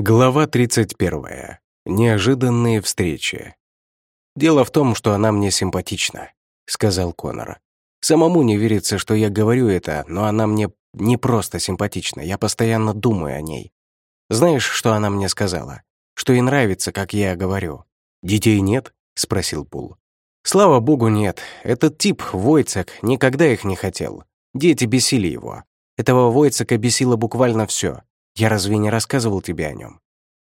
Глава 31. Неожиданные встречи. «Дело в том, что она мне симпатична», — сказал Конор. «Самому не верится, что я говорю это, но она мне не просто симпатична, я постоянно думаю о ней. Знаешь, что она мне сказала? Что ей нравится, как я говорю. Детей нет?» — спросил Пул. «Слава богу, нет. Этот тип, Войцек, никогда их не хотел. Дети бесили его. Этого Войцека бесило буквально все. Я разве не рассказывал тебе о нем?»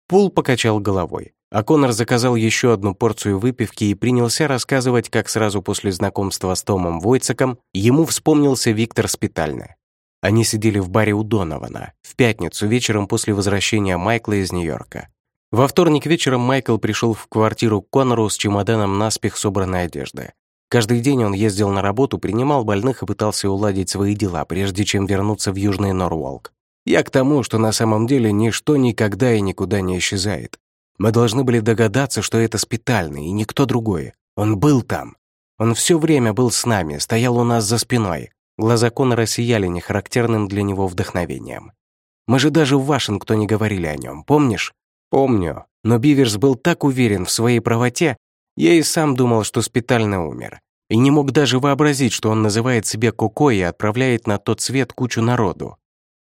Пул покачал головой, а Конор заказал еще одну порцию выпивки и принялся рассказывать, как сразу после знакомства с Томом Войцеком ему вспомнился Виктор Спитальна. Они сидели в баре у Донована в пятницу вечером после возвращения Майкла из Нью-Йорка. Во вторник вечером Майкл пришел в квартиру к Конору с чемоданом наспех собранной одежды. Каждый день он ездил на работу, принимал больных и пытался уладить свои дела, прежде чем вернуться в Южный Норволк. Я к тому, что на самом деле ничто никогда и никуда не исчезает. Мы должны были догадаться, что это спитальный, и никто другой. Он был там. Он все время был с нами, стоял у нас за спиной. Глаза Конора сияли нехарактерным для него вдохновением. Мы же даже в Вашингтоне говорили о нем, помнишь? Помню. Но Биверс был так уверен в своей правоте, я и сам думал, что спитальный умер. И не мог даже вообразить, что он называет себя Коко и отправляет на тот свет кучу народу.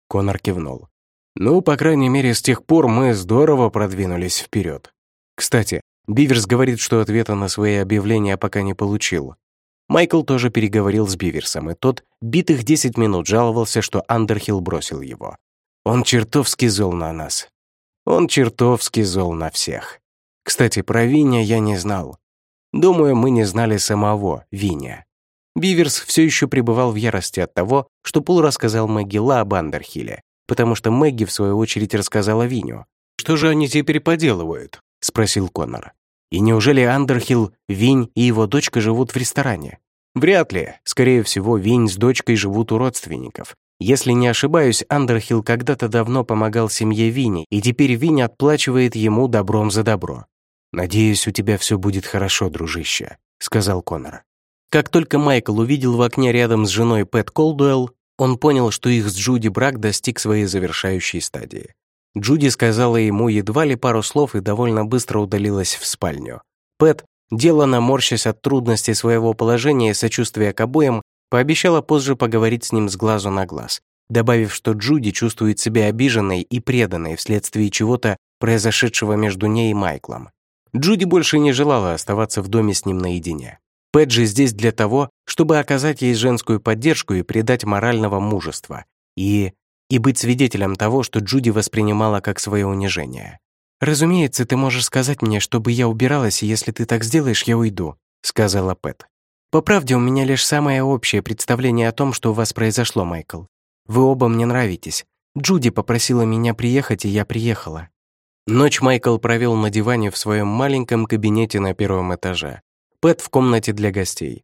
Конор кивнул. «Ну, по крайней мере, с тех пор мы здорово продвинулись вперед. Кстати, Биверс говорит, что ответа на свои объявления пока не получил. Майкл тоже переговорил с Биверсом, и тот битых 10 минут жаловался, что Андерхилл бросил его. Он чертовски зол на нас. Он чертовски зол на всех. Кстати, про Виня я не знал. Думаю, мы не знали самого Виня. Биверс все еще пребывал в ярости от того, что Пул рассказал Мэгги об Андерхилле, потому что Мэгги, в свою очередь, рассказала Виню. «Что же они теперь поделывают?» — спросил Коннор. «И неужели Андерхилл, Винь и его дочка живут в ресторане?» «Вряд ли. Скорее всего, Винь с дочкой живут у родственников. Если не ошибаюсь, Андерхилл когда-то давно помогал семье Вини, и теперь Винь отплачивает ему добром за добро. «Надеюсь, у тебя все будет хорошо, дружище», — сказал Коннор. Как только Майкл увидел в окне рядом с женой Пэт Колдуэлл, он понял, что их с Джуди брак достиг своей завершающей стадии. Джуди сказала ему едва ли пару слов и довольно быстро удалилась в спальню. Пэт, делано морщась от трудностей своего положения и сочувствия к обоим, пообещала позже поговорить с ним с глазу на глаз, добавив, что Джуди чувствует себя обиженной и преданной вследствие чего-то, произошедшего между ней и Майклом. Джуди больше не желала оставаться в доме с ним наедине. Пэджи здесь для того, чтобы оказать ей женскую поддержку и придать морального мужества. И... и быть свидетелем того, что Джуди воспринимала как свое унижение. «Разумеется, ты можешь сказать мне, чтобы я убиралась, и если ты так сделаешь, я уйду», — сказала Пэт. «По правде, у меня лишь самое общее представление о том, что у вас произошло, Майкл. Вы оба мне нравитесь. Джуди попросила меня приехать, и я приехала». Ночь Майкл провел на диване в своем маленьком кабинете на первом этаже. Пэт в комнате для гостей.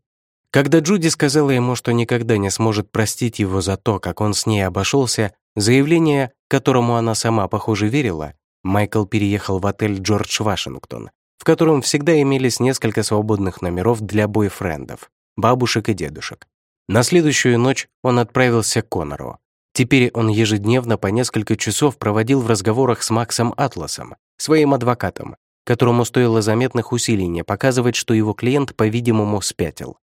Когда Джуди сказала ему, что никогда не сможет простить его за то, как он с ней обошелся, заявление, которому она сама, похоже, верила, Майкл переехал в отель «Джордж Вашингтон», в котором всегда имелись несколько свободных номеров для бойфрендов, бабушек и дедушек. На следующую ночь он отправился к Конору. Теперь он ежедневно по несколько часов проводил в разговорах с Максом Атласом, своим адвокатом, которому стоило заметных усилий не показывать, что его клиент, по-видимому, спятил.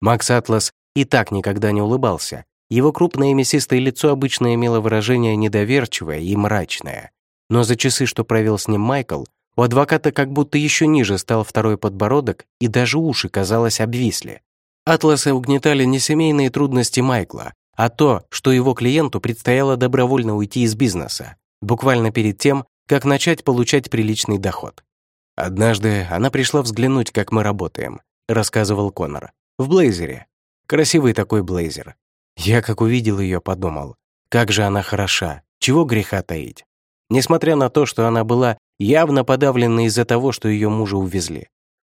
Макс Атлас и так никогда не улыбался. Его крупное мясистое лицо обычно имело выражение недоверчивое и мрачное. Но за часы, что провел с ним Майкл, у адвоката как будто еще ниже стал второй подбородок, и даже уши, казалось, обвисли. Атласа угнетали не семейные трудности Майкла, а то, что его клиенту предстояло добровольно уйти из бизнеса, буквально перед тем, как начать получать приличный доход. «Однажды она пришла взглянуть, как мы работаем», — рассказывал Конор. «В блейзере. Красивый такой блейзер. Я, как увидел ее, подумал, как же она хороша, чего греха таить. Несмотря на то, что она была явно подавлена из-за того, что ее мужа увезли.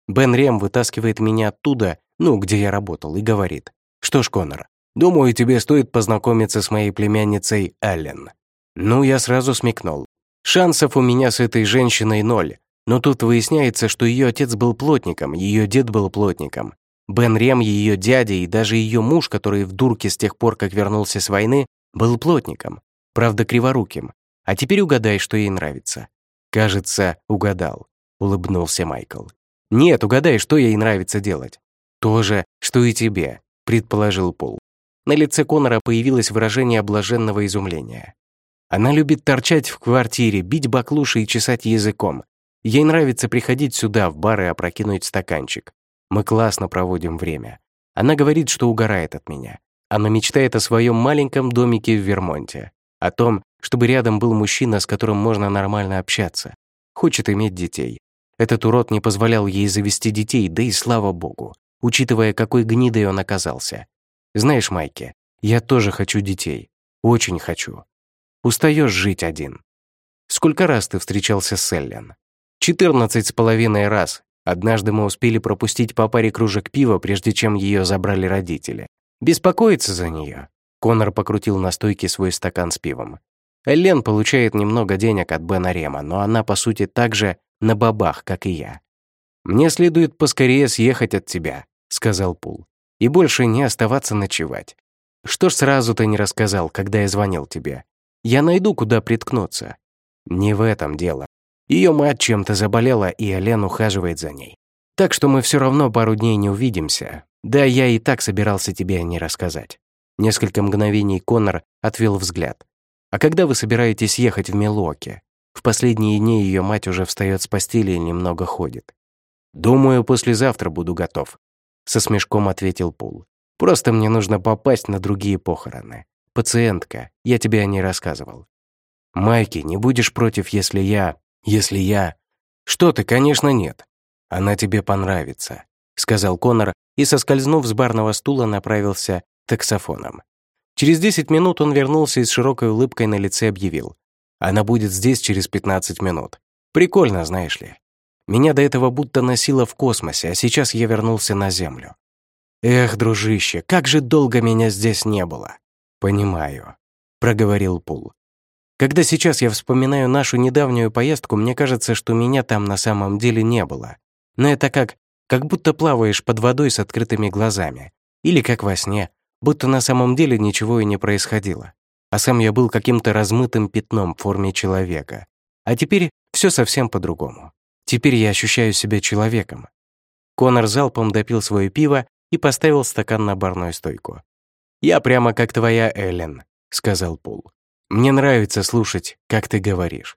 Бен Рем вытаскивает меня оттуда, ну, где я работал, и говорит, «Что ж, Конор, думаю, тебе стоит познакомиться с моей племянницей Эллен». Ну, я сразу смекнул. Шансов у меня с этой женщиной ноль, но тут выясняется, что ее отец был плотником, ее дед был плотником. Бен Рем, ее дядя и даже ее муж, который в дурке с тех пор, как вернулся с войны, был плотником. Правда, криворуким. А теперь угадай, что ей нравится. «Кажется, угадал», — улыбнулся Майкл. «Нет, угадай, что ей нравится делать». «То же, что и тебе», — предположил Пол. На лице Конора появилось выражение блаженного изумления. Она любит торчать в квартире, бить баклуши и чесать языком. Ей нравится приходить сюда, в бар и опрокинуть стаканчик. Мы классно проводим время. Она говорит, что угорает от меня. Она мечтает о своем маленьком домике в Вермонте. О том, чтобы рядом был мужчина, с которым можно нормально общаться. Хочет иметь детей. Этот урод не позволял ей завести детей, да и слава богу, учитывая, какой гнидой он оказался. Знаешь, Майки, я тоже хочу детей. Очень хочу. Устаешь жить один. Сколько раз ты встречался с Эллен? Четырнадцать с половиной раз. Однажды мы успели пропустить по паре кружек пива, прежде чем ее забрали родители. Беспокоиться за нее. Конор покрутил на стойке свой стакан с пивом. Эллен получает немного денег от Бена Рема, но она, по сути, так же на бабах, как и я. «Мне следует поскорее съехать от тебя», — сказал Пул, «и больше не оставаться ночевать. Что ж сразу ты не рассказал, когда я звонил тебе? Я найду, куда приткнуться». «Не в этом дело. Ее мать чем-то заболела, и Элен ухаживает за ней. Так что мы все равно пару дней не увидимся. Да, я и так собирался тебе не рассказать». Несколько мгновений Коннор отвел взгляд. «А когда вы собираетесь ехать в Милуоке? В последние дни ее мать уже встает с постели и немного ходит. «Думаю, послезавтра буду готов», — со смешком ответил Пул. «Просто мне нужно попасть на другие похороны. Пациентка, я тебе о ней рассказывал». «Майки, не будешь против, если я... Если я...» «Что ты, конечно, нет. Она тебе понравится», — сказал Конор и, соскользнув с барного стула, направился таксофоном. Через 10 минут он вернулся и с широкой улыбкой на лице объявил. «Она будет здесь через 15 минут. Прикольно, знаешь ли. Меня до этого будто носило в космосе, а сейчас я вернулся на Землю. Эх, дружище, как же долго меня здесь не было!» «Понимаю», — проговорил Пул. «Когда сейчас я вспоминаю нашу недавнюю поездку, мне кажется, что меня там на самом деле не было. Но это как, как будто плаваешь под водой с открытыми глазами. Или как во сне, будто на самом деле ничего и не происходило. А сам я был каким-то размытым пятном в форме человека. А теперь все совсем по-другому. Теперь я ощущаю себя человеком. Конор залпом допил свое пиво и поставил стакан на барную стойку. «Я прямо как твоя Эллен», — сказал Пол. «Мне нравится слушать, как ты говоришь».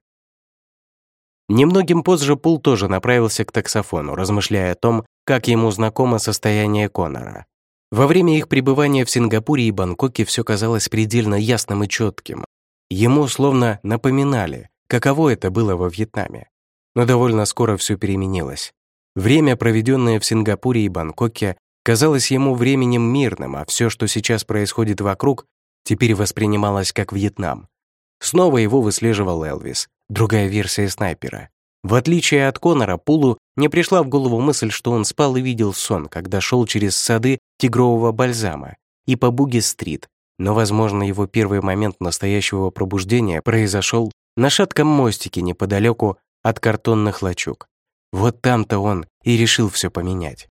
Немногим позже Пул тоже направился к таксофону, размышляя о том, как ему знакомо состояние Конора. Во время их пребывания в Сингапуре и Бангкоке все казалось предельно ясным и четким. Ему словно напоминали, каково это было во Вьетнаме. Но довольно скоро все переменилось. Время, проведенное в Сингапуре и Бангкоке, казалось ему временем мирным, а все, что сейчас происходит вокруг, теперь воспринималось как Вьетнам. Снова его выслеживал Элвис, другая версия снайпера. В отличие от Конора, Пулу не пришла в голову мысль, что он спал и видел сон, когда шел через сады тигрового бальзама и по Буги-стрит, но, возможно, его первый момент настоящего пробуждения произошел на шатком мостике неподалеку от картонных лачуг. Вот там-то он и решил все поменять.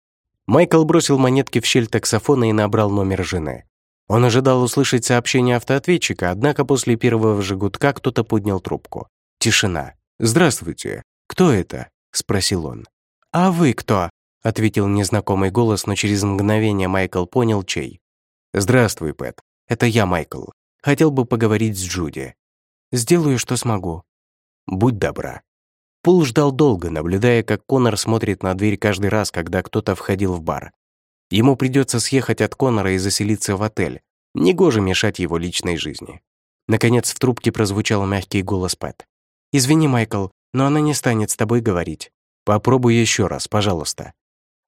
Майкл бросил монетки в щель таксофона и набрал номер жены. Он ожидал услышать сообщение автоответчика, однако после первого же гудка кто-то поднял трубку. Тишина. «Здравствуйте. «Кто это?» — спросил он. «А вы кто?» — ответил незнакомый голос, но через мгновение Майкл понял, чей. «Здравствуй, Пэт. Это я, Майкл. Хотел бы поговорить с Джуди. Сделаю, что смогу». «Будь добра». Пул ждал долго, наблюдая, как Конор смотрит на дверь каждый раз, когда кто-то входил в бар. Ему придется съехать от Конора и заселиться в отель. Негоже мешать его личной жизни. Наконец в трубке прозвучал мягкий голос Пэт. «Извини, Майкл, но она не станет с тобой говорить. Попробуй еще раз, пожалуйста».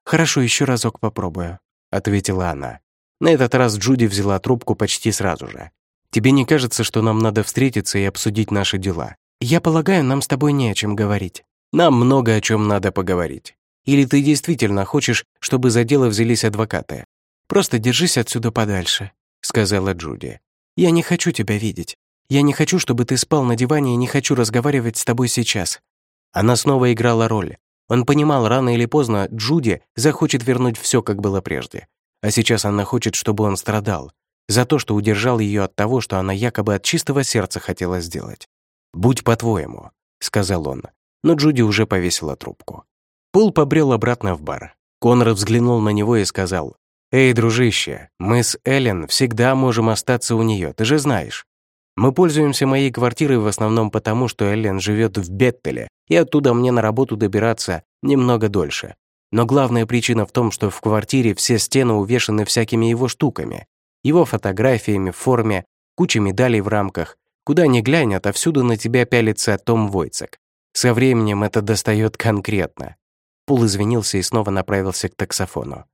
«Хорошо, еще разок попробую», — ответила она. На этот раз Джуди взяла трубку почти сразу же. «Тебе не кажется, что нам надо встретиться и обсудить наши дела? Я полагаю, нам с тобой не о чем говорить. Нам много о чем надо поговорить. Или ты действительно хочешь, чтобы за дело взялись адвокаты? Просто держись отсюда подальше», — сказала Джуди. «Я не хочу тебя видеть. Я не хочу, чтобы ты спал на диване и не хочу разговаривать с тобой сейчас». Она снова играла роль. Он понимал, рано или поздно Джуди захочет вернуть все, как было прежде. А сейчас она хочет, чтобы он страдал. За то, что удержал ее от того, что она якобы от чистого сердца хотела сделать. «Будь по-твоему», — сказал он. но Джуди уже повесила трубку. Пол побрел обратно в бар. Конрад взглянул на него и сказал, «Эй, дружище, мы с Эллен всегда можем остаться у нее, ты же знаешь. Мы пользуемся моей квартирой в основном потому, что Эллен живет в Беттеле, и оттуда мне на работу добираться немного дольше. Но главная причина в том, что в квартире все стены увешаны всякими его штуками. Его фотографиями в форме, куча медалей в рамках. Куда ни глянь, отовсюду на тебя пялится Том Войцек. Со временем это достает конкретно. Пул извинился и снова направился к таксофону.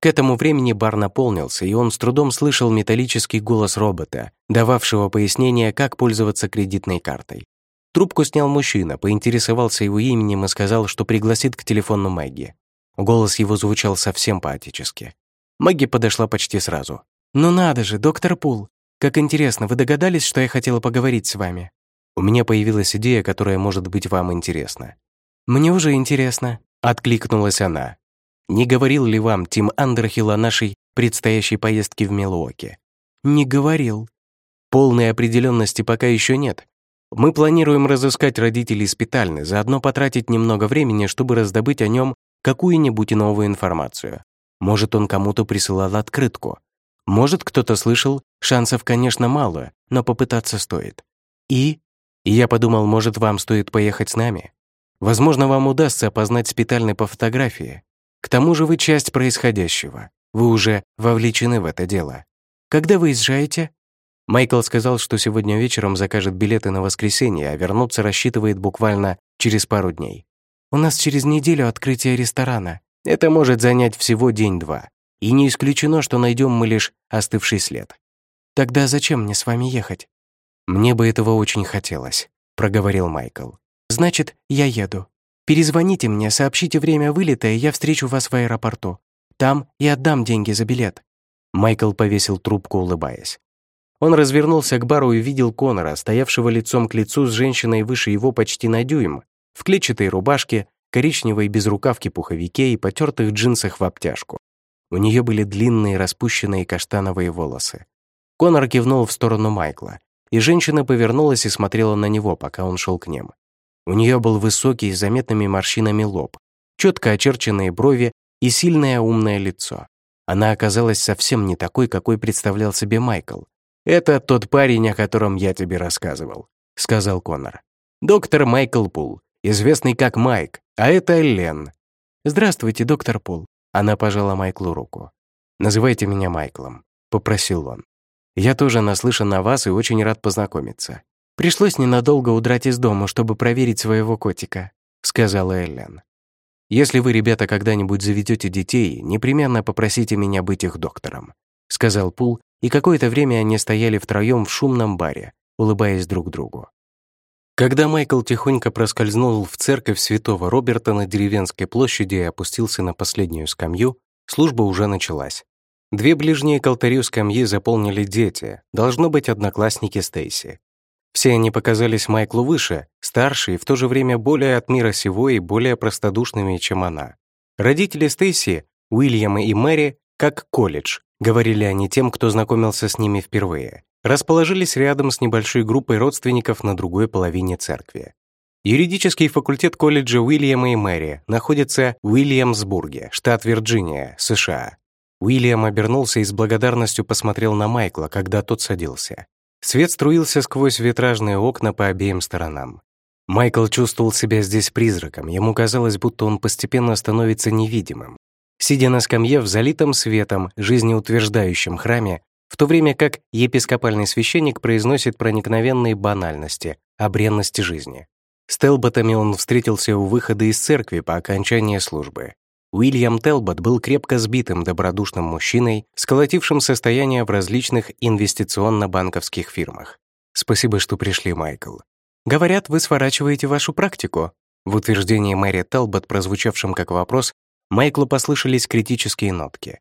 К этому времени бар наполнился, и он с трудом слышал металлический голос робота, дававшего пояснение, как пользоваться кредитной картой. Трубку снял мужчина, поинтересовался его именем и сказал, что пригласит к телефону Мэгги. Голос его звучал совсем поэтически. Мэгги подошла почти сразу. «Ну надо же, доктор Пул! Как интересно, вы догадались, что я хотела поговорить с вами?» «У меня появилась идея, которая может быть вам интересна». «Мне уже интересно», — откликнулась она. «Не говорил ли вам Тим Андерхилл о нашей предстоящей поездке в Милуоке?» «Не говорил». «Полной определенности пока еще нет. Мы планируем разыскать родителей Спитальны, заодно потратить немного времени, чтобы раздобыть о нем какую-нибудь новую информацию. Может, он кому-то присылал открытку. Может, кто-то слышал, шансов, конечно, мало, но попытаться стоит. И? И я подумал, может, вам стоит поехать с нами? Возможно, вам удастся опознать Спитальны по фотографии. К тому же вы часть происходящего. Вы уже вовлечены в это дело. Когда вы изжаете? Майкл сказал, что сегодня вечером закажет билеты на воскресенье, а вернуться рассчитывает буквально через пару дней. У нас через неделю открытие ресторана. Это может занять всего день-два. И не исключено, что найдем мы лишь остывший след. Тогда зачем мне с вами ехать? Мне бы этого очень хотелось, проговорил Майкл. Значит, я еду. Перезвоните мне, сообщите время вылета, и я встречу вас в аэропорту. Там и отдам деньги за билет. Майкл повесил трубку, улыбаясь. Он развернулся к бару и видел Конора, стоявшего лицом к лицу с женщиной выше его почти на дюйм, в клетчатой рубашке, коричневой безрукавке пуховике и потертых джинсах в обтяжку. У нее были длинные распущенные каштановые волосы. Конор кивнул в сторону Майкла, и женщина повернулась и смотрела на него, пока он шел к ним. У нее был высокий, с заметными морщинами лоб, четко очерченные брови и сильное умное лицо. Она оказалась совсем не такой, какой представлял себе Майкл. «Это тот парень, о котором я тебе рассказывал», — сказал Конор. «Доктор Майкл Пул, известный как Майк, а это Лен. «Здравствуйте, доктор Пол». Она пожала Майклу руку. «Называйте меня Майклом», — попросил он. «Я тоже наслышан о вас и очень рад познакомиться. Пришлось ненадолго удрать из дома, чтобы проверить своего котика», — сказала Эллен. «Если вы, ребята, когда-нибудь заведете детей, непременно попросите меня быть их доктором», — сказал Пул, и какое-то время они стояли втроем в шумном баре, улыбаясь друг другу. Когда Майкл тихонько проскользнул в церковь святого Роберта на деревенской площади и опустился на последнюю скамью, служба уже началась. Две ближние к алтарю скамьи заполнили дети, должно быть, одноклассники Стейси. Все они показались Майклу выше, старше и в то же время более от мира сего и более простодушными, чем она. Родители Стейси, Уильяма и Мэри, как колледж, говорили они тем, кто знакомился с ними впервые расположились рядом с небольшой группой родственников на другой половине церкви. Юридический факультет колледжа Уильяма и Мэри находится в Уильямсбурге, штат Вирджиния, США. Уильям обернулся и с благодарностью посмотрел на Майкла, когда тот садился. Свет струился сквозь витражные окна по обеим сторонам. Майкл чувствовал себя здесь призраком, ему казалось, будто он постепенно становится невидимым. Сидя на скамье в залитом светом, жизнеутверждающем храме, в то время как епископальный священник произносит проникновенные банальности о бренности жизни. С Телботами он встретился у выхода из церкви по окончании службы. Уильям Телбот был крепко сбитым добродушным мужчиной, сколотившим состояние в различных инвестиционно-банковских фирмах. «Спасибо, что пришли, Майкл. Говорят, вы сворачиваете вашу практику». В утверждении Мэри Телбот, прозвучавшем как вопрос, Майклу послышались критические нотки.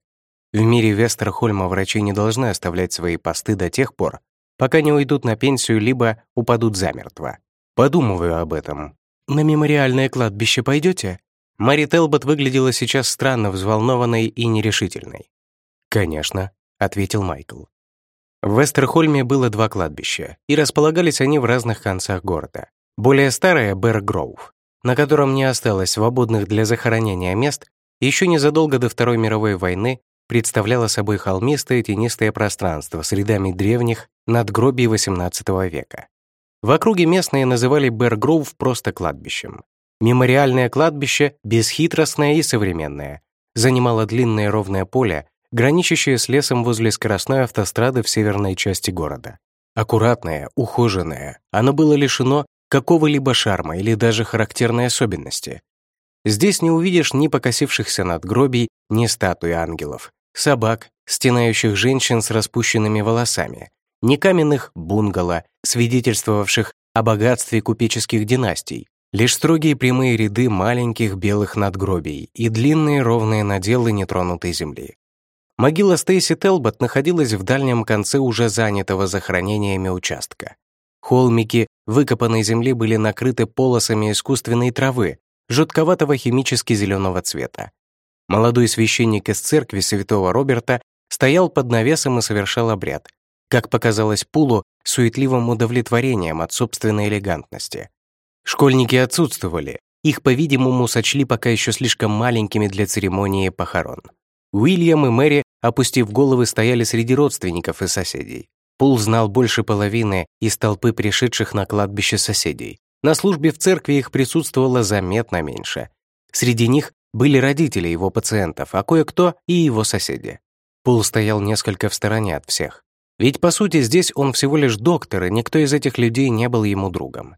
В мире Вестерхольма врачи не должны оставлять свои посты до тех пор, пока не уйдут на пенсию либо упадут замертво. Подумываю об этом. На мемориальное кладбище пойдете? Мари Телбот выглядела сейчас странно взволнованной и нерешительной. «Конечно», — ответил Майкл. В Вестерхольме было два кладбища, и располагались они в разных концах города. Более старое — Берр Гроув, на котором не осталось свободных для захоронения мест, еще незадолго до Второй мировой войны представляло собой холмистое тенистое пространство с рядами древних надгробий XVIII века. В округе местные называли Бергроув просто кладбищем. Мемориальное кладбище, бесхитростное и современное, занимало длинное ровное поле, граничащее с лесом возле скоростной автострады в северной части города. Аккуратное, ухоженное, оно было лишено какого-либо шарма или даже характерной особенности. Здесь не увидишь ни покосившихся надгробий, ни статуи ангелов, собак, стенающих женщин с распущенными волосами, ни каменных бунгало, свидетельствовавших о богатстве купеческих династий, лишь строгие прямые ряды маленьких белых надгробий и длинные ровные наделы нетронутой земли. Могила Стейси Телбот находилась в дальнем конце уже занятого захоронениями участка. Холмики выкопанной земли были накрыты полосами искусственной травы, жутковатого химически зеленого цвета. Молодой священник из церкви святого Роберта стоял под навесом и совершал обряд, как показалось Пулу, суетливым удовлетворением от собственной элегантности. Школьники отсутствовали, их, по-видимому, сочли пока еще слишком маленькими для церемонии похорон. Уильям и Мэри, опустив головы, стояли среди родственников и соседей. Пул знал больше половины из толпы пришедших на кладбище соседей. На службе в церкви их присутствовало заметно меньше. Среди них были родители его пациентов, а кое-кто и его соседи. Пул стоял несколько в стороне от всех. Ведь, по сути, здесь он всего лишь доктор, и никто из этих людей не был ему другом.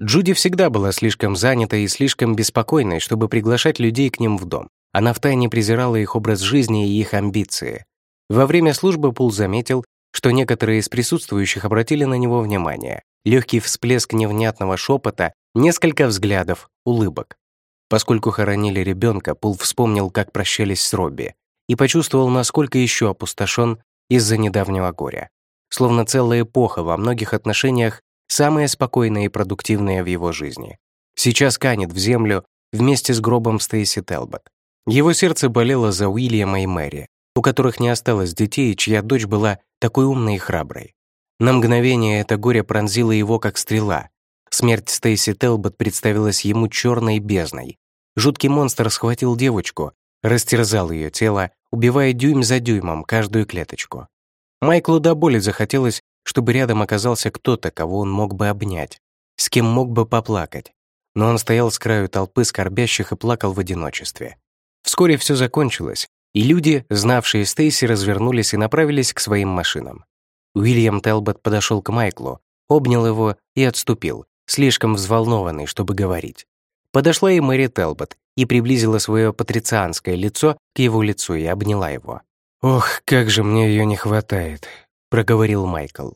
Джуди всегда была слишком занята и слишком беспокойной, чтобы приглашать людей к ним в дом. Она втайне презирала их образ жизни и их амбиции. Во время службы Пул заметил, что некоторые из присутствующих обратили на него внимание. Легкий всплеск невнятного шепота, несколько взглядов, улыбок. Поскольку хоронили ребенка, Пул вспомнил, как прощались с Робби, и почувствовал, насколько еще опустошен из-за недавнего горя. Словно целая эпоха во многих отношениях, самая спокойная и продуктивная в его жизни. Сейчас канет в землю вместе с гробом Стейси Телбот. Его сердце болело за Уильяма и Мэри, у которых не осталось детей, чья дочь была такой умной и храброй. На мгновение это горе пронзило его, как стрела. Смерть Стейси Телбот представилась ему черной бездной. Жуткий монстр схватил девочку, растерзал ее тело, убивая дюйм за дюймом каждую клеточку. Майклу до боли захотелось, чтобы рядом оказался кто-то, кого он мог бы обнять, с кем мог бы поплакать. Но он стоял с краю толпы скорбящих и плакал в одиночестве. Вскоре все закончилось, и люди, знавшие Стейси, развернулись и направились к своим машинам. Уильям Телбот подошел к Майклу, обнял его и отступил, слишком взволнованный, чтобы говорить. Подошла и Мэри Телбот и приблизила свое патрицианское лицо к его лицу и обняла его. «Ох, как же мне ее не хватает», — проговорил Майкл.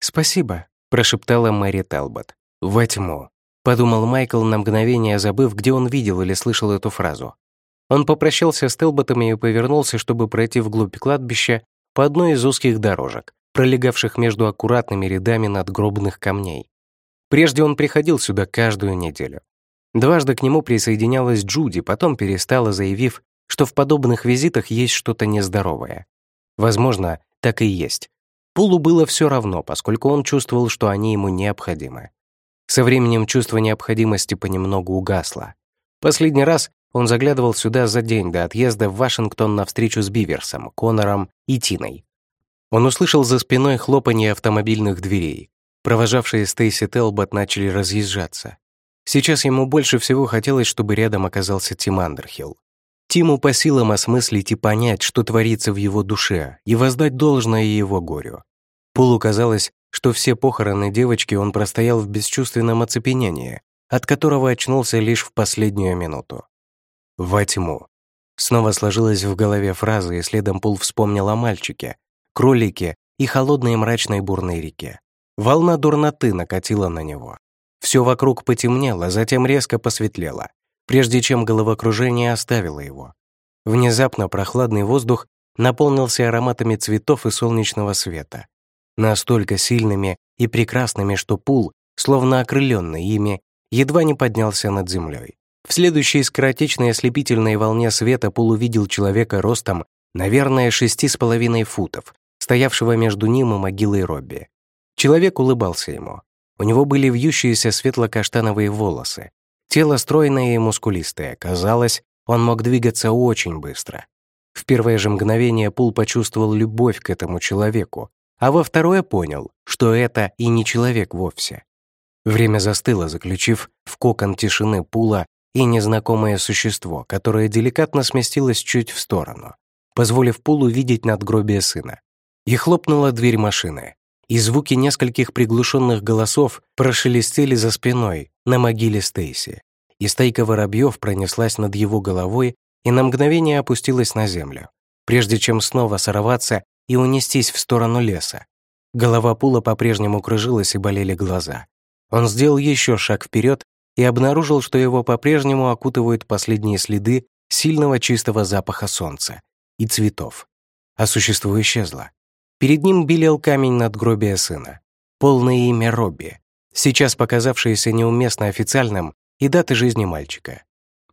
«Спасибо», — прошептала Мэри Телбот. «Во тьму», — подумал Майкл на мгновение, забыв, где он видел или слышал эту фразу. Он попрощался с Телботами и повернулся, чтобы пройти вглубь кладбища по одной из узких дорожек, пролегавших между аккуратными рядами надгробных камней. Прежде он приходил сюда каждую неделю. Дважды к нему присоединялась Джуди, потом перестала, заявив, что в подобных визитах есть что-то нездоровое. Возможно, так и есть. Пулу было все равно, поскольку он чувствовал, что они ему необходимы. Со временем чувство необходимости понемногу угасло. Последний раз он заглядывал сюда за день до отъезда в Вашингтон на встречу с Биверсом, Конором и Тиной. Он услышал за спиной хлопанье автомобильных дверей. Провожавшие Стейси Телбот начали разъезжаться. Сейчас ему больше всего хотелось, чтобы рядом оказался Тим Андерхилл. Тиму по силам осмыслить и понять, что творится в его душе, и воздать должное его горю. Полу казалось, что все похороны девочки он простоял в бесчувственном оцепенении, от которого очнулся лишь в последнюю минуту во тьму. Снова сложилась в голове фраза, и следом Пул вспомнил о мальчике, кролике и холодной мрачной бурной реке. Волна дурноты накатила на него. Все вокруг потемнело, затем резко посветлело, прежде чем головокружение оставило его. Внезапно прохладный воздух наполнился ароматами цветов и солнечного света. Настолько сильными и прекрасными, что Пул, словно окрыленный ими, едва не поднялся над землей. В следующей скоротечной ослепительной волне света Пул увидел человека ростом, наверное, шести с половиной футов, стоявшего между ним и могилой Робби. Человек улыбался ему. У него были вьющиеся светло-каштановые волосы, Тело стройное и мускулистое, казалось, он мог двигаться очень быстро. В первое же мгновение Пул почувствовал любовь к этому человеку, а во второе понял, что это и не человек вовсе. Время застыло, заключив в кокон тишины Пула и незнакомое существо, которое деликатно сместилось чуть в сторону, позволив Пулу видеть надгробие сына. И хлопнула дверь машины, и звуки нескольких приглушенных голосов прошелестели за спиной на могиле Стейси, и стайка воробьев пронеслась над его головой и на мгновение опустилась на землю, прежде чем снова сорваться и унестись в сторону леса. Голова Пула по-прежнему кружилась и болели глаза. Он сделал еще шаг вперед и обнаружил, что его по-прежнему окутывают последние следы сильного чистого запаха солнца и цветов. А существо исчезло. Перед ним белел камень надгробия сына. Полное имя Робби, сейчас показавшееся неуместно официальным, и даты жизни мальчика.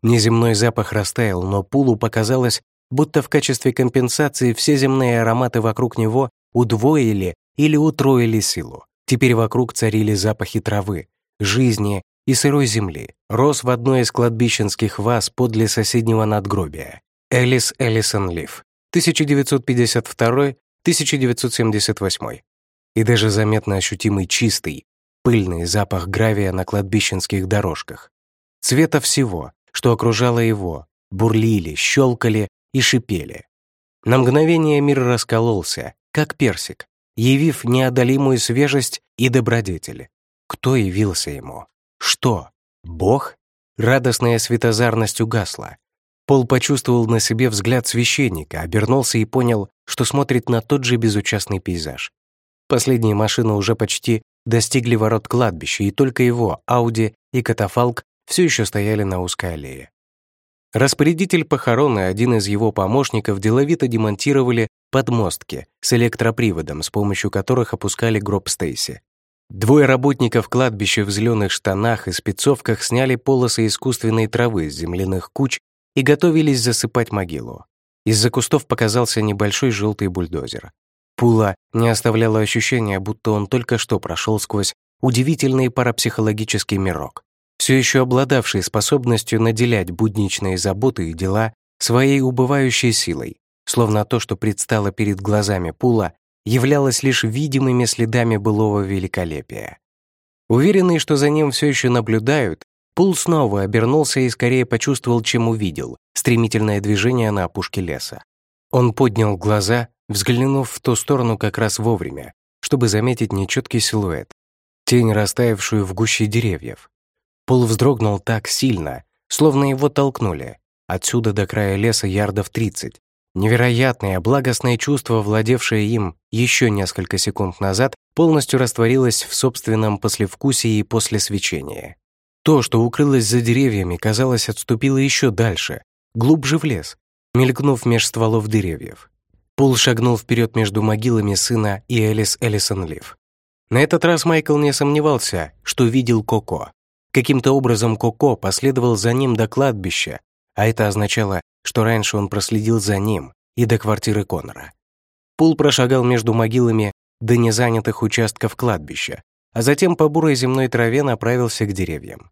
Неземной запах растаял, но Пулу показалось, будто в качестве компенсации все земные ароматы вокруг него удвоили или утроили силу. Теперь вокруг царили запахи травы, жизни и сырой земли. Рос в одной из кладбищенских ваз подле соседнего надгробия. Элис Эллисон Лив, 1952-1978. И даже заметно ощутимый чистый, пыльный запах гравия на кладбищенских дорожках. Цвета всего, что окружало его, бурлили, щелкали и шипели. На мгновение мир раскололся, как персик, явив неодолимую свежесть и добродетель. Кто явился ему? Что? Бог? Радостная светозарность угасла. Пол почувствовал на себе взгляд священника, обернулся и понял, что смотрит на тот же безучастный пейзаж. Последние машины уже почти достигли ворот кладбища, и только его, Ауди и катафалк все еще стояли на узкой аллее. Распорядитель похорон и один из его помощников деловито демонтировали подмостки с электроприводом, с помощью которых опускали гроб Стейси. Двое работников кладбища в зеленых штанах и спецовках сняли полосы искусственной травы с земляных куч и готовились засыпать могилу. Из-за кустов показался небольшой желтый бульдозер. Пула не оставляла ощущения, будто он только что прошел сквозь удивительный парапсихологический мирок все еще обладавший способностью наделять будничные заботы и дела своей убывающей силой, словно то, что предстало перед глазами Пула, являлось лишь видимыми следами былого великолепия. Уверенный, что за ним все еще наблюдают, Пул снова обернулся и скорее почувствовал, чем увидел, стремительное движение на опушке леса. Он поднял глаза, взглянув в ту сторону как раз вовремя, чтобы заметить нечеткий силуэт, тень, растаявшую в гуще деревьев. Пол вздрогнул так сильно, словно его толкнули. Отсюда до края леса ярдов 30. Невероятное, благостное чувство, владевшее им еще несколько секунд назад, полностью растворилось в собственном послевкусии и после свечения. То, что укрылось за деревьями, казалось, отступило еще дальше, глубже в лес, мелькнув меж стволов деревьев. Пол шагнул вперед между могилами сына и Элис Эллисон Лив. На этот раз Майкл не сомневался, что видел Коко. Каким-то образом Коко последовал за ним до кладбища, а это означало, что раньше он проследил за ним и до квартиры Конора. Пул прошагал между могилами до незанятых участков кладбища, а затем по бурой земной траве направился к деревьям.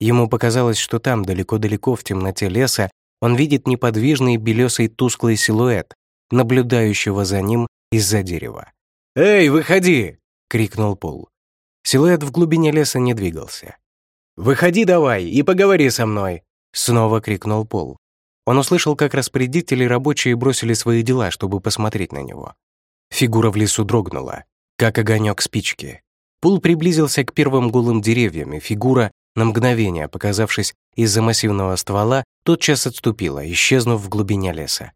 Ему показалось, что там, далеко-далеко в темноте леса, он видит неподвижный белесый тусклый силуэт, наблюдающего за ним из-за дерева. «Эй, выходи!» — крикнул Пул. Силуэт в глубине леса не двигался. «Выходи давай и поговори со мной!» Снова крикнул Пол. Он услышал, как распорядители рабочие бросили свои дела, чтобы посмотреть на него. Фигура в лесу дрогнула, как огонек спички. Пул приблизился к первым голым деревьям, и фигура, на мгновение показавшись из-за массивного ствола, тотчас отступила, исчезнув в глубине леса.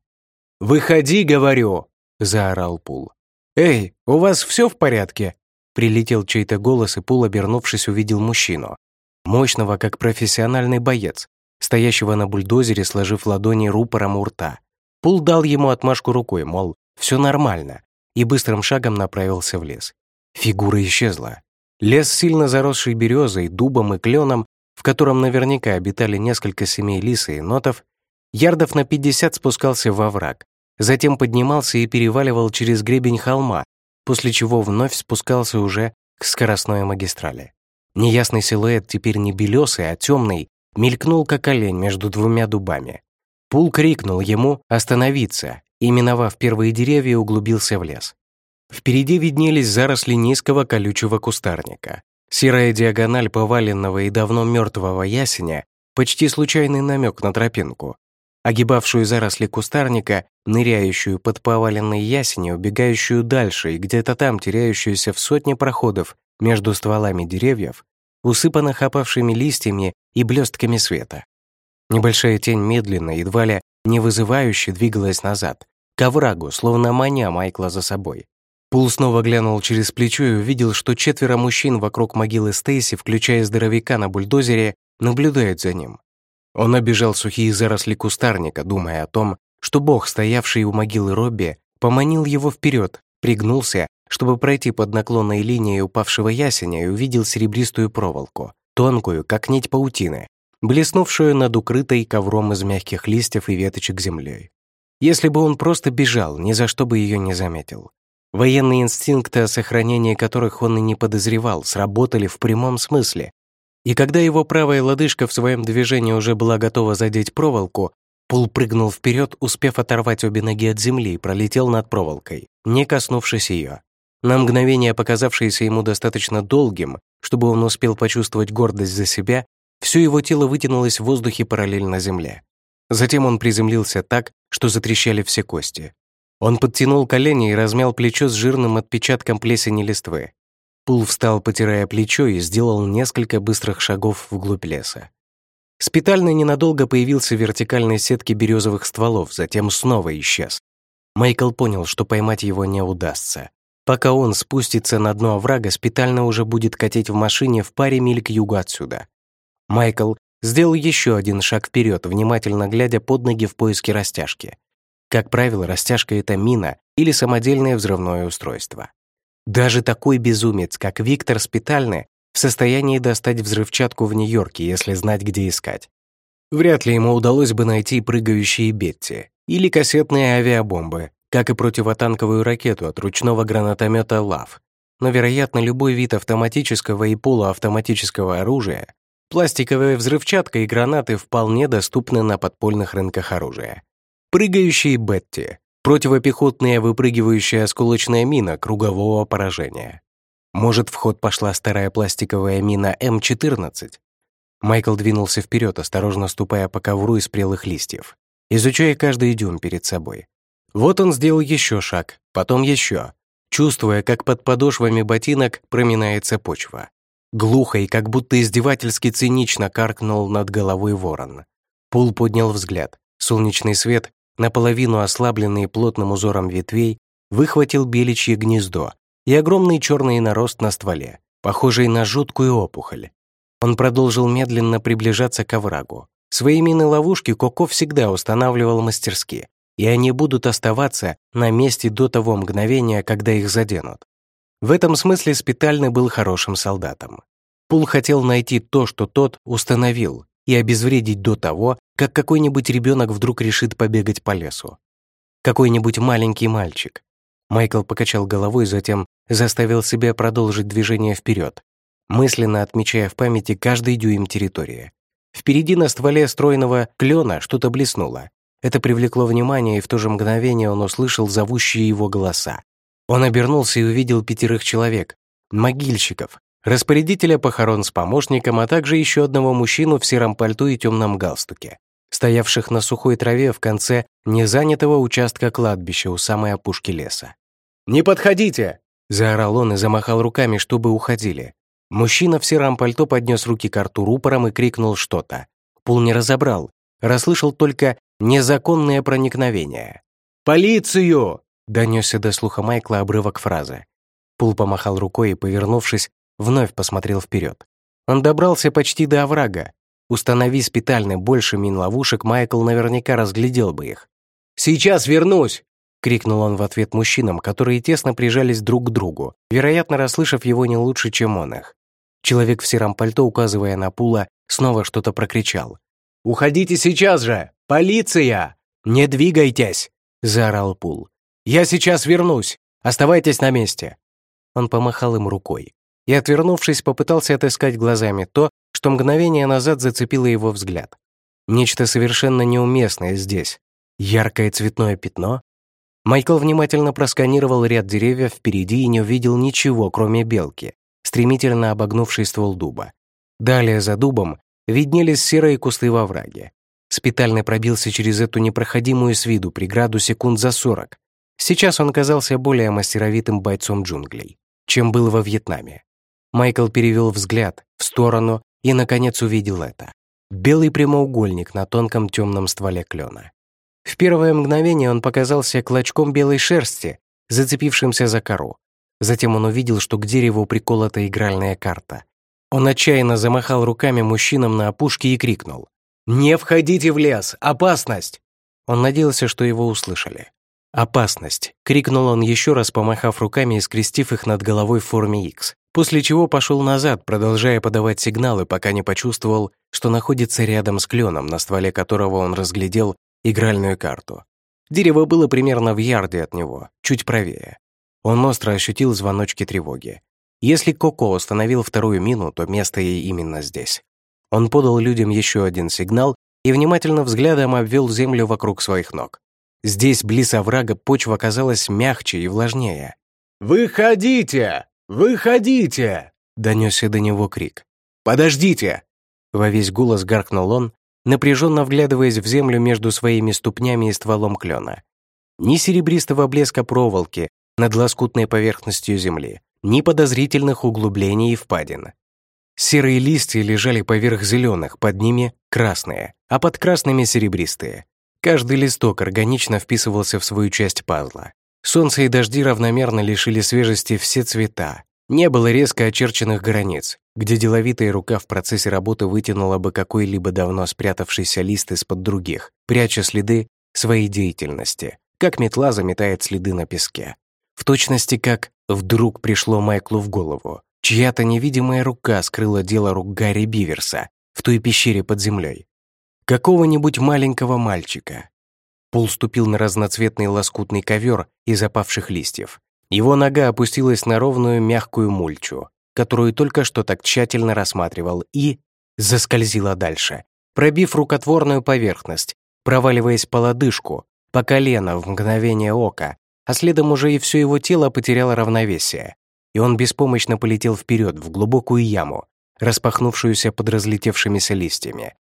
«Выходи, говорю!» — заорал Пул. «Эй, у вас все в порядке?» Прилетел чей-то голос, и Пул, обернувшись, увидел мужчину, мощного, как профессиональный боец, стоящего на бульдозере, сложив ладони рупором у рта. Пул дал ему отмашку рукой, мол, все нормально, и быстрым шагом направился в лес. Фигура исчезла. Лес, сильно заросший березой, дубом и кленом, в котором наверняка обитали несколько семей лис и енотов, ярдов на 50 спускался во враг, затем поднимался и переваливал через гребень холма, после чего вновь спускался уже к скоростной магистрали. Неясный силуэт теперь не белесый, а темный, мелькнул как олень между двумя дубами. Пул крикнул ему остановиться и, миновав первые деревья, углубился в лес. Впереди виднелись заросли низкого колючего кустарника. Серая диагональ поваленного и давно мертвого ясеня почти случайный намек на тропинку, огибавшую заросли кустарника, ныряющую под поваленной ясенью, убегающую дальше и где-то там теряющуюся в сотне проходов между стволами деревьев, усыпанных опавшими листьями и блестками света. Небольшая тень медленно, едва ли не вызывающе двигалась назад, к оврагу, словно маня Майкла за собой. Пул снова глянул через плечо и увидел, что четверо мужчин вокруг могилы Стейси, включая здоровяка на бульдозере, наблюдают за ним. Он обежал сухие заросли кустарника, думая о том, что бог, стоявший у могилы Робби, поманил его вперед, пригнулся, чтобы пройти под наклонной линией упавшего ясеня и увидел серебристую проволоку, тонкую, как нить паутины, блеснувшую над укрытой ковром из мягких листьев и веточек землей. Если бы он просто бежал, ни за что бы ее не заметил. Военные инстинкты, о сохранении которых он и не подозревал, сработали в прямом смысле. И когда его правая лодыжка в своем движении уже была готова задеть проволоку, Пул прыгнул вперед, успев оторвать обе ноги от земли, и пролетел над проволокой, не коснувшись ее. На мгновение, показавшееся ему достаточно долгим, чтобы он успел почувствовать гордость за себя, все его тело вытянулось в воздухе параллельно земле. Затем он приземлился так, что затрещали все кости. Он подтянул колени и размял плечо с жирным отпечатком плесени листвы. Пул встал, потирая плечо, и сделал несколько быстрых шагов вглубь леса. Спитально ненадолго появился в вертикальной сетке березовых стволов, затем снова исчез. Майкл понял, что поймать его не удастся. Пока он спустится на дно оврага, спитально уже будет катить в машине в паре миль к югу отсюда. Майкл сделал еще один шаг вперед, внимательно глядя под ноги в поиске растяжки. Как правило, растяжка — это мина или самодельное взрывное устройство. Даже такой безумец, как Виктор Спитальный, в состоянии достать взрывчатку в Нью-Йорке, если знать, где искать. Вряд ли ему удалось бы найти прыгающие Бетти или кассетные авиабомбы, как и противотанковую ракету от ручного гранатомета «Лав». Но, вероятно, любой вид автоматического и полуавтоматического оружия, пластиковая взрывчатка и гранаты вполне доступны на подпольных рынках оружия. Прыгающие Бетти. Противопехотная выпрыгивающая осколочная мина кругового поражения. Может, в ход пошла старая пластиковая мина М-14? Майкл двинулся вперед, осторожно ступая по ковру из прелых листьев, изучая каждый дюйм перед собой. Вот он сделал еще шаг, потом еще, чувствуя, как под подошвами ботинок проминается почва. Глухо и как будто издевательски цинично каркнул над головой ворон. Пул поднял взгляд. Солнечный свет наполовину ослабленный плотным узором ветвей, выхватил беличье гнездо и огромный черный нарост на стволе, похожий на жуткую опухоль. Он продолжил медленно приближаться к оврагу. Свои мины-ловушки Коко всегда устанавливал мастерски, и они будут оставаться на месте до того мгновения, когда их заденут. В этом смысле Спитальный был хорошим солдатом. Пул хотел найти то, что тот установил, и обезвредить до того, как какой-нибудь ребенок вдруг решит побегать по лесу. Какой-нибудь маленький мальчик. Майкл покачал головой, затем заставил себя продолжить движение вперед, мысленно отмечая в памяти каждый дюйм территории. Впереди на стволе стройного клена что-то блеснуло. Это привлекло внимание, и в то же мгновение он услышал зовущие его голоса. Он обернулся и увидел пятерых человек, могильщиков, распорядителя похорон с помощником, а также еще одного мужчину в сером пальто и темном галстуке, стоявших на сухой траве в конце незанятого участка кладбища у самой опушки леса. «Не подходите!» — заорал он и замахал руками, чтобы уходили. Мужчина в сером пальто поднес руки к рту рупором и крикнул что-то. Пул не разобрал, расслышал только незаконное проникновение. «Полицию!» — донесся до слуха Майкла обрывок фразы. Пул помахал рукой и, повернувшись, вновь посмотрел вперед. Он добрался почти до оврага. Установи спитальный больше мин-ловушек, Майкл наверняка разглядел бы их. «Сейчас вернусь!» — крикнул он в ответ мужчинам, которые тесно прижались друг к другу, вероятно, расслышав его не лучше, чем он их. Человек в сером пальто, указывая на Пула, снова что-то прокричал. «Уходите сейчас же! Полиция! Не двигайтесь!» — заорал Пул. «Я сейчас вернусь! Оставайтесь на месте!» Он помахал им рукой и, отвернувшись, попытался отыскать глазами то, что мгновение назад зацепило его взгляд. Нечто совершенно неуместное здесь. Яркое цветное пятно. Майкл внимательно просканировал ряд деревьев впереди и не увидел ничего, кроме белки, стремительно обогнувшей ствол дуба. Далее за дубом виднелись серые кусты во враге. Спитальный пробился через эту непроходимую с виду преграду секунд за сорок. Сейчас он казался более мастеровитым бойцом джунглей, чем был во Вьетнаме. Майкл перевел взгляд в сторону и, наконец, увидел это. Белый прямоугольник на тонком темном стволе клена. В первое мгновение он показался клочком белой шерсти, зацепившимся за кору. Затем он увидел, что к дереву приколота игральная карта. Он отчаянно замахал руками мужчинам на опушке и крикнул. «Не входите в лес! Опасность!» Он надеялся, что его услышали. «Опасность!» — крикнул он еще раз, помахав руками и скрестив их над головой в форме X, после чего пошел назад, продолжая подавать сигналы, пока не почувствовал, что находится рядом с кленом, на стволе которого он разглядел игральную карту. Дерево было примерно в ярде от него, чуть правее. Он остро ощутил звоночки тревоги. Если Коко установил вторую мину, то место ей именно здесь. Он подал людям еще один сигнал и внимательно взглядом обвел землю вокруг своих ног. Здесь, близ оврага, почва казалась мягче и влажнее. «Выходите! Выходите!» — донесся до него крик. «Подождите!» — во весь голос гаркнул он, напряженно вглядываясь в землю между своими ступнями и стволом клена. Ни серебристого блеска проволоки над лоскутной поверхностью земли, ни подозрительных углублений и впадин. Серые листья лежали поверх зеленых, под ними красные, а под красными серебристые. Каждый листок органично вписывался в свою часть пазла. Солнце и дожди равномерно лишили свежести все цвета. Не было резко очерченных границ, где деловитая рука в процессе работы вытянула бы какой-либо давно спрятавшийся лист из-под других, пряча следы своей деятельности, как метла заметает следы на песке. В точности как вдруг пришло Майклу в голову. Чья-то невидимая рука скрыла дело рук Гарри Биверса в той пещере под землей. Какого-нибудь маленького мальчика. Пол ступил на разноцветный лоскутный ковер из опавших листьев. Его нога опустилась на ровную мягкую мульчу, которую только что так тщательно рассматривал, и заскользила дальше, пробив рукотворную поверхность, проваливаясь по лодыжку, по колено в мгновение ока, а следом уже и все его тело потеряло равновесие, и он беспомощно полетел вперед в глубокую яму, распахнувшуюся под разлетевшимися листьями.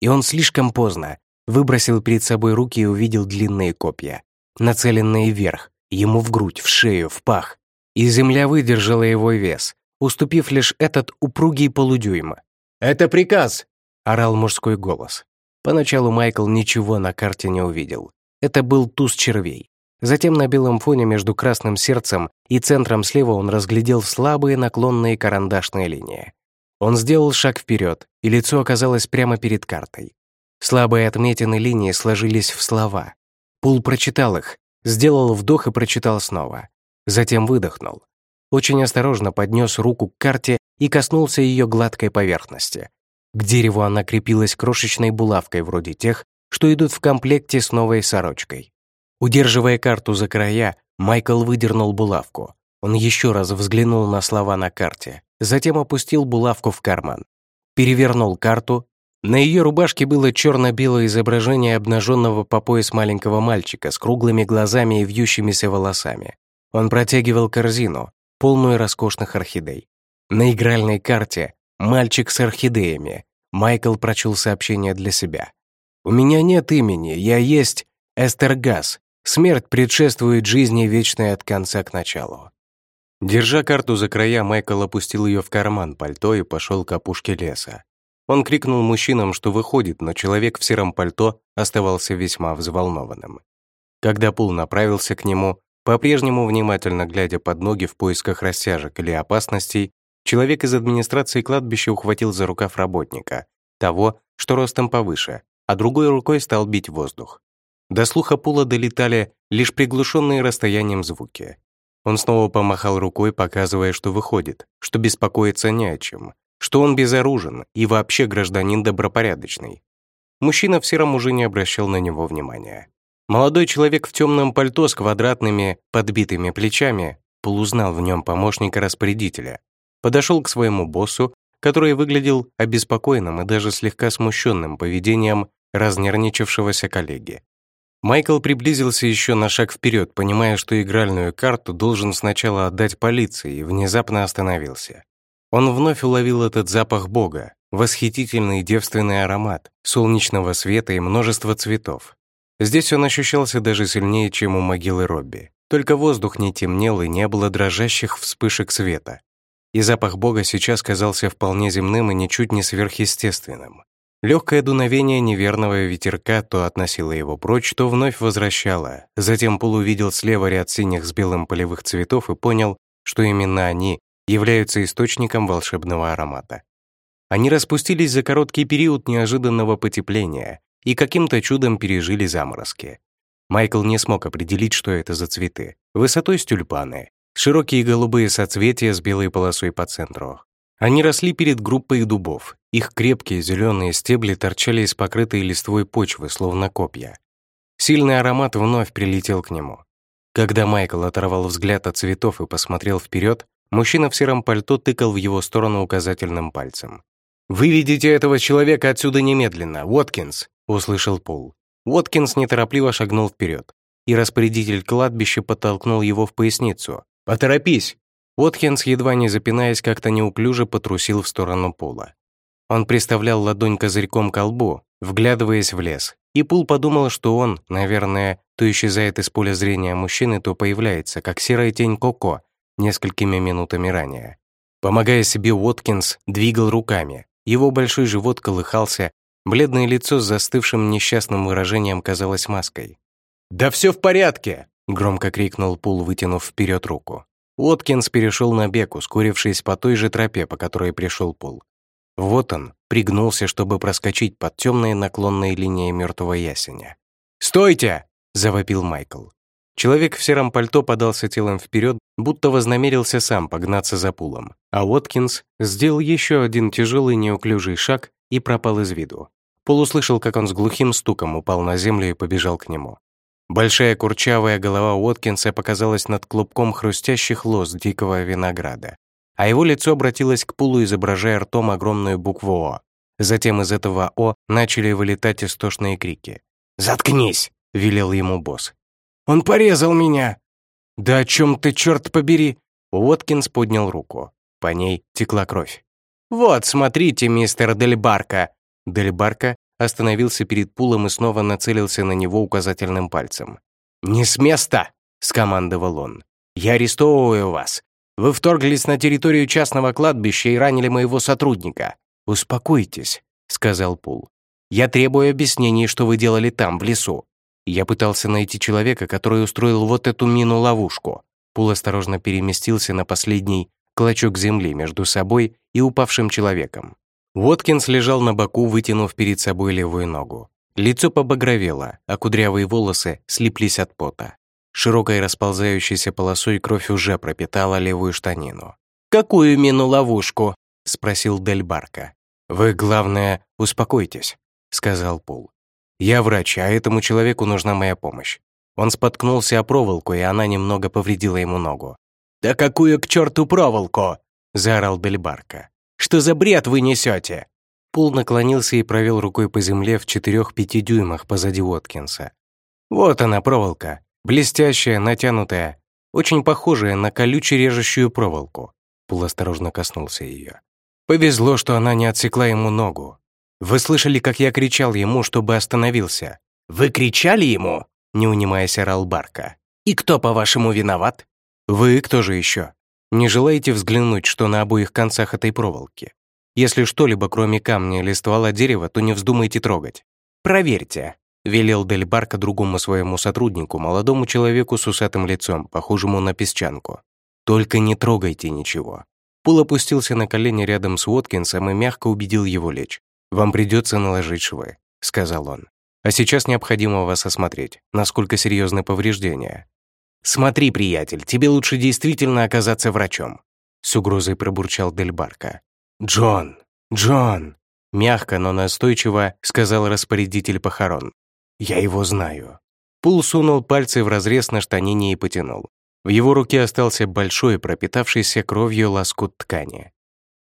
И он слишком поздно выбросил перед собой руки и увидел длинные копья, нацеленные вверх, ему в грудь, в шею, в пах. И земля выдержала его вес, уступив лишь этот упругий полудюйма. «Это приказ!» — орал мужской голос. Поначалу Майкл ничего на карте не увидел. Это был туз червей. Затем на белом фоне между красным сердцем и центром слева он разглядел слабые наклонные карандашные линии. Он сделал шаг вперед, и лицо оказалось прямо перед картой. Слабые отметины линии сложились в слова. Пул прочитал их, сделал вдох и прочитал снова. Затем выдохнул. Очень осторожно поднес руку к карте и коснулся ее гладкой поверхности. К дереву она крепилась крошечной булавкой вроде тех, что идут в комплекте с новой сорочкой. Удерживая карту за края, Майкл выдернул булавку. Он еще раз взглянул на слова на карте, затем опустил булавку в карман. Перевернул карту. На ее рубашке было черно-белое изображение обнаженного по пояс маленького мальчика с круглыми глазами и вьющимися волосами. Он протягивал корзину, полную роскошных орхидей. На игральной карте «Мальчик с орхидеями» Майкл прочел сообщение для себя. «У меня нет имени, я есть Эстергас, Смерть предшествует жизни вечной от конца к началу. Держа карту за края, Майкл опустил ее в карман пальто и пошел к опушке леса. Он крикнул мужчинам, что выходит, но человек в сером пальто оставался весьма взволнованным. Когда Пул направился к нему, по-прежнему внимательно глядя под ноги в поисках растяжек или опасностей, человек из администрации кладбища ухватил за рукав работника, того, что ростом повыше, а другой рукой стал бить воздух. До слуха Пула долетали лишь приглушенные расстоянием звуки. Он снова помахал рукой, показывая, что выходит, что беспокоиться не о чем, что он безоружен и вообще гражданин добропорядочный. Мужчина в сером уже не обращал на него внимания. Молодой человек в темном пальто с квадратными, подбитыми плечами, Пул узнал в нем помощника распорядителя, подошел к своему боссу, который выглядел обеспокоенным и даже слегка смущенным поведением разнервничавшегося коллеги. Майкл приблизился еще на шаг вперед, понимая, что игральную карту должен сначала отдать полиции, и внезапно остановился. Он вновь уловил этот запах Бога, восхитительный девственный аромат, солнечного света и множество цветов. Здесь он ощущался даже сильнее, чем у могилы Робби. Только воздух не темнел и не было дрожащих вспышек света. И запах Бога сейчас казался вполне земным и ничуть не сверхъестественным. Легкое дуновение неверного ветерка то относило его прочь, то вновь возвращало. Затем Пол увидел слева ряд синих с белым полевых цветов и понял, что именно они являются источником волшебного аромата. Они распустились за короткий период неожиданного потепления и каким-то чудом пережили заморозки. Майкл не смог определить, что это за цветы. Высотой с тюльпаны, широкие голубые соцветия с белой полосой по центру. Они росли перед группой дубов, их крепкие зеленые стебли торчали из покрытой листвой почвы, словно копья. Сильный аромат вновь прилетел к нему. Когда Майкл оторвал взгляд от цветов и посмотрел вперед, мужчина в сером пальто тыкал в его сторону указательным пальцем. «Выведите этого человека отсюда немедленно, Уоткинс!» — услышал Пол. Уоткинс неторопливо шагнул вперед, и распорядитель кладбища подтолкнул его в поясницу. «Поторопись!» Уоткинс, едва не запинаясь, как-то неуклюже потрусил в сторону Пола. Он приставлял ладонь козырьком к лбу, вглядываясь в лес, и Пул подумал, что он, наверное, то исчезает из поля зрения мужчины, то появляется, как серая тень Коко, несколькими минутами ранее. Помогая себе, Уоткинс двигал руками. Его большой живот колыхался, бледное лицо с застывшим несчастным выражением казалось маской. «Да все в порядке!» — громко крикнул Пул, вытянув вперед руку. Уоткинс перешел на бег, ускорившись по той же тропе, по которой пришел Пул. Вот он, пригнулся, чтобы проскочить под темные наклонные линии мертвого ясеня. «Стойте!» — завопил Майкл. Человек в сером пальто подался телом вперед, будто вознамерился сам погнаться за пулом, а Уоткинс сделал еще один тяжелый неуклюжий шаг и пропал из виду. Пол услышал, как он с глухим стуком упал на землю и побежал к нему. Большая курчавая голова Уоткинса показалась над клубком хрустящих лоз дикого винограда а его лицо обратилось к пулу, изображая ртом огромную букву «О». Затем из этого «О» начали вылетать истошные крики. «Заткнись!» — велел ему босс. «Он порезал меня!» «Да о чем ты, черт побери!» Уоткинс поднял руку. По ней текла кровь. «Вот, смотрите, мистер Дельбарка!» Дельбарка остановился перед пулом и снова нацелился на него указательным пальцем. «Не с места!» — скомандовал он. «Я арестовываю вас. Вы вторглись на территорию частного кладбища и ранили моего сотрудника. Успокойтесь, сказал Пул. Я требую объяснений, что вы делали там, в лесу. Я пытался найти человека, который устроил вот эту мину-ловушку. Пул осторожно переместился на последний клочок земли между собой и упавшим человеком. Уоткинс лежал на боку, вытянув перед собой левую ногу. Лицо побагровело, а кудрявые волосы слиплись от пота. Широкой расползающейся полосой кровь уже пропитала левую штанину. «Какую мину-ловушку?» — спросил Дель Барка. «Вы, главное, успокойтесь», — сказал Пол. «Я врач, а этому человеку нужна моя помощь. Он споткнулся о проволоку, и она немного повредила ему ногу. «Да какую к черту проволоку?» — заорал Дель Барка. «Что за бред вы несете?» Пул наклонился и провел рукой по земле в четырех-пяти дюймах позади Уоткинса. «Вот она, проволока. Блестящая, натянутая, очень похожая на колюче режущую проволоку. Пул осторожно коснулся ее. Повезло, что она не отсекла ему ногу. Вы слышали, как я кричал ему, чтобы остановился? Вы кричали ему? Не унимаясь, орал Барка. И кто, по-вашему, виноват? Вы кто же еще? Не желаете взглянуть, что на обоих концах этой проволоки? Если что-либо, кроме камня или ствола дерева, то не вздумайте трогать. Проверьте, Велел Дель Барка другому своему сотруднику, молодому человеку с усатым лицом, похожему на песчанку. «Только не трогайте ничего». Пул опустился на колени рядом с Уоткинсом и мягко убедил его лечь. «Вам придется наложить швы», — сказал он. «А сейчас необходимо вас осмотреть, насколько серьезны повреждения». «Смотри, приятель, тебе лучше действительно оказаться врачом», — с угрозой пробурчал Дель Барка. «Джон! Джон!» Мягко, но настойчиво сказал распорядитель похорон. Я его знаю. Пул сунул пальцы в разрез на штанине и потянул. В его руке остался большой, пропитавшийся кровью лоскут ткани.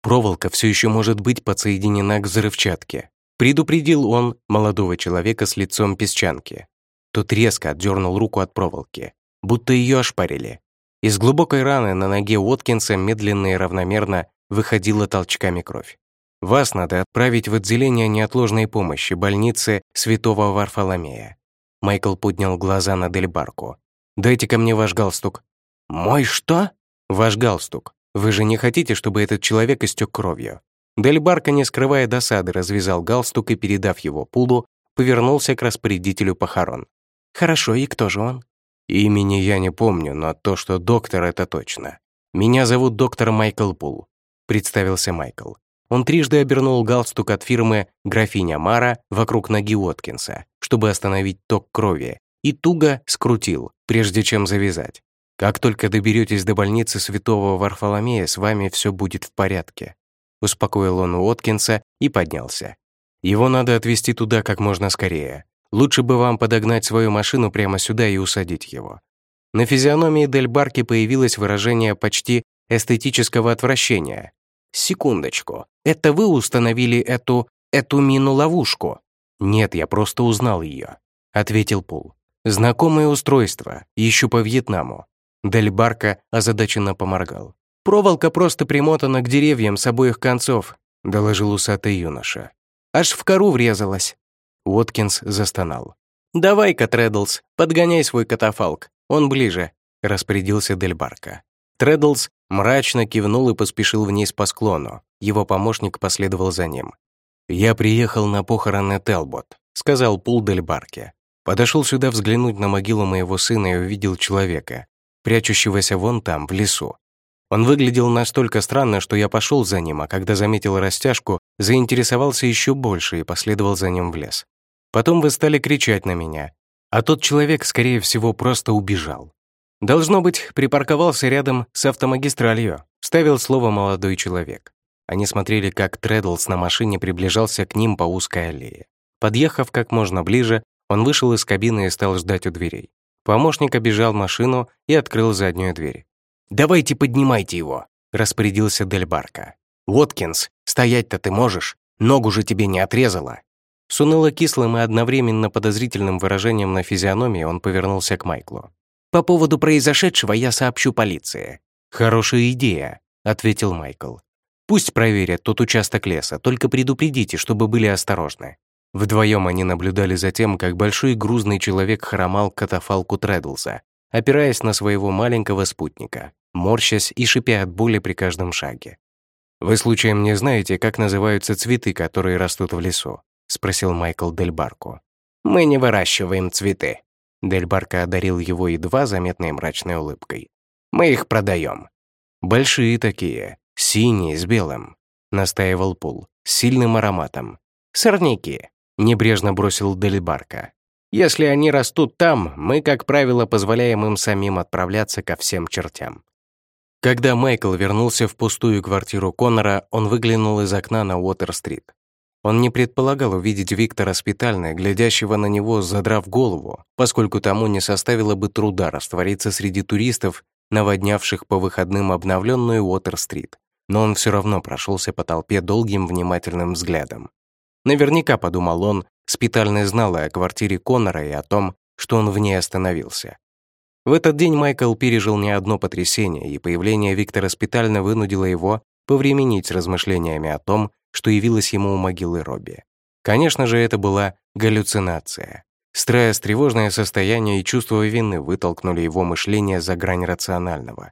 Проволока все еще может быть подсоединена к взрывчатке. Предупредил он молодого человека с лицом песчанки. Тот резко отдернул руку от проволоки, будто ее ошпарили. Из глубокой раны на ноге Уоткинса медленно и равномерно выходила толчками кровь. Вас надо отправить в отделение неотложной помощи больницы Святого Варфоломея. Майкл поднял глаза на Дельбарку. «Дайте ко мне ваш галстук». «Мой что?» «Ваш галстук. Вы же не хотите, чтобы этот человек истек кровью?» Дельбарка, не скрывая досады, развязал галстук и, передав его Пулу, повернулся к распорядителю похорон. «Хорошо, и кто же он?» «Имени я не помню, но то, что доктор, это точно. Меня зовут доктор Майкл Пул», — представился Майкл. Он трижды обернул галстук от фирмы «Графиня Мара» вокруг ноги Уоткинса, чтобы остановить ток крови, и туго скрутил, прежде чем завязать. Как только доберетесь до больницы Святого Варфоломея, с вами все будет в порядке. Успокоил он Уоткинса и поднялся. Его надо отвезти туда как можно скорее. Лучше бы вам подогнать свою машину прямо сюда и усадить его. На физиономии Дель Барки появилось выражение почти эстетического отвращения. «Секундочку, это вы установили эту... эту мину-ловушку?» «Нет, я просто узнал ее», — ответил Пул. «Знакомое устройство, еще по Вьетнаму». Дель Барка озадаченно поморгал. «Проволока просто примотана к деревьям с обоих концов», — доложил усатый юноша. «Аж в кору врезалась». Уоткинс застонал. «Давай-ка, Треддлс, подгоняй свой катафалк, он ближе», — распорядился Дель Барка. Треддлс мрачно кивнул и поспешил вниз по склону. Его помощник последовал за ним. «Я приехал на похороны Телбот», — сказал Пул Дель Барке. Подошел сюда взглянуть на могилу моего сына и увидел человека, прячущегося вон там, в лесу. Он выглядел настолько странно, что я пошел за ним, а когда заметил растяжку, заинтересовался еще больше и последовал за ним в лес. Потом вы стали кричать на меня, а тот человек, скорее всего, просто убежал. Должно быть, припарковался рядом с автомагистралью, вставил слово молодой человек. Они смотрели, как Треддлс на машине приближался к ним по узкой аллее. Подъехав как можно ближе, он вышел из кабины и стал ждать у дверей. Помощник обежал машину и открыл заднюю дверь. «Давайте поднимайте его», — распорядился Дель Барка. «Уоткинс, стоять-то ты можешь? Ногу же тебе не отрезала». С уныло-кислым и одновременно подозрительным выражением на физиономии он повернулся к Майклу. «По поводу произошедшего я сообщу полиции». «Хорошая идея», — ответил Майкл. «Пусть проверят тот участок леса, только предупредите, чтобы были осторожны». Вдвоем они наблюдали за тем, как большой грузный человек хромал к катафалку Треддлза, опираясь на своего маленького спутника морщась и шипя от боли при каждом шаге. «Вы случаем не знаете, как называются цветы, которые растут в лесу?» — спросил Майкл Дель Барко. «Мы не выращиваем цветы». Дель Барко одарил его едва заметной мрачной улыбкой. «Мы их продаем». «Большие такие, синие, с белым», — настаивал Пул, с сильным ароматом. «Сорняки», — небрежно бросил Дель Барко. «Если они растут там, мы, как правило, позволяем им самим отправляться ко всем чертям. Когда Майкл вернулся в пустую квартиру Коннора, он выглянул из окна на Уотер-стрит. Он не предполагал увидеть Виктора Спитальна, глядящего на него, задрав голову, поскольку тому не составило бы труда раствориться среди туристов, наводнявших по выходным обновленную Уотер-стрит. Но он все равно прошелся по толпе долгим внимательным взглядом. Наверняка, подумал он, Спитальный знал о квартире Коннора и о том, что он в ней остановился. В этот день Майкл пережил не одно потрясение, и появление Виктора Спитальна вынудило его повременить с размышлениями о том, что явилось ему у могилы Робби. Конечно же, это была галлюцинация. Стресс, тревожное состояние и чувство вины вытолкнули его мышление за грань рационального.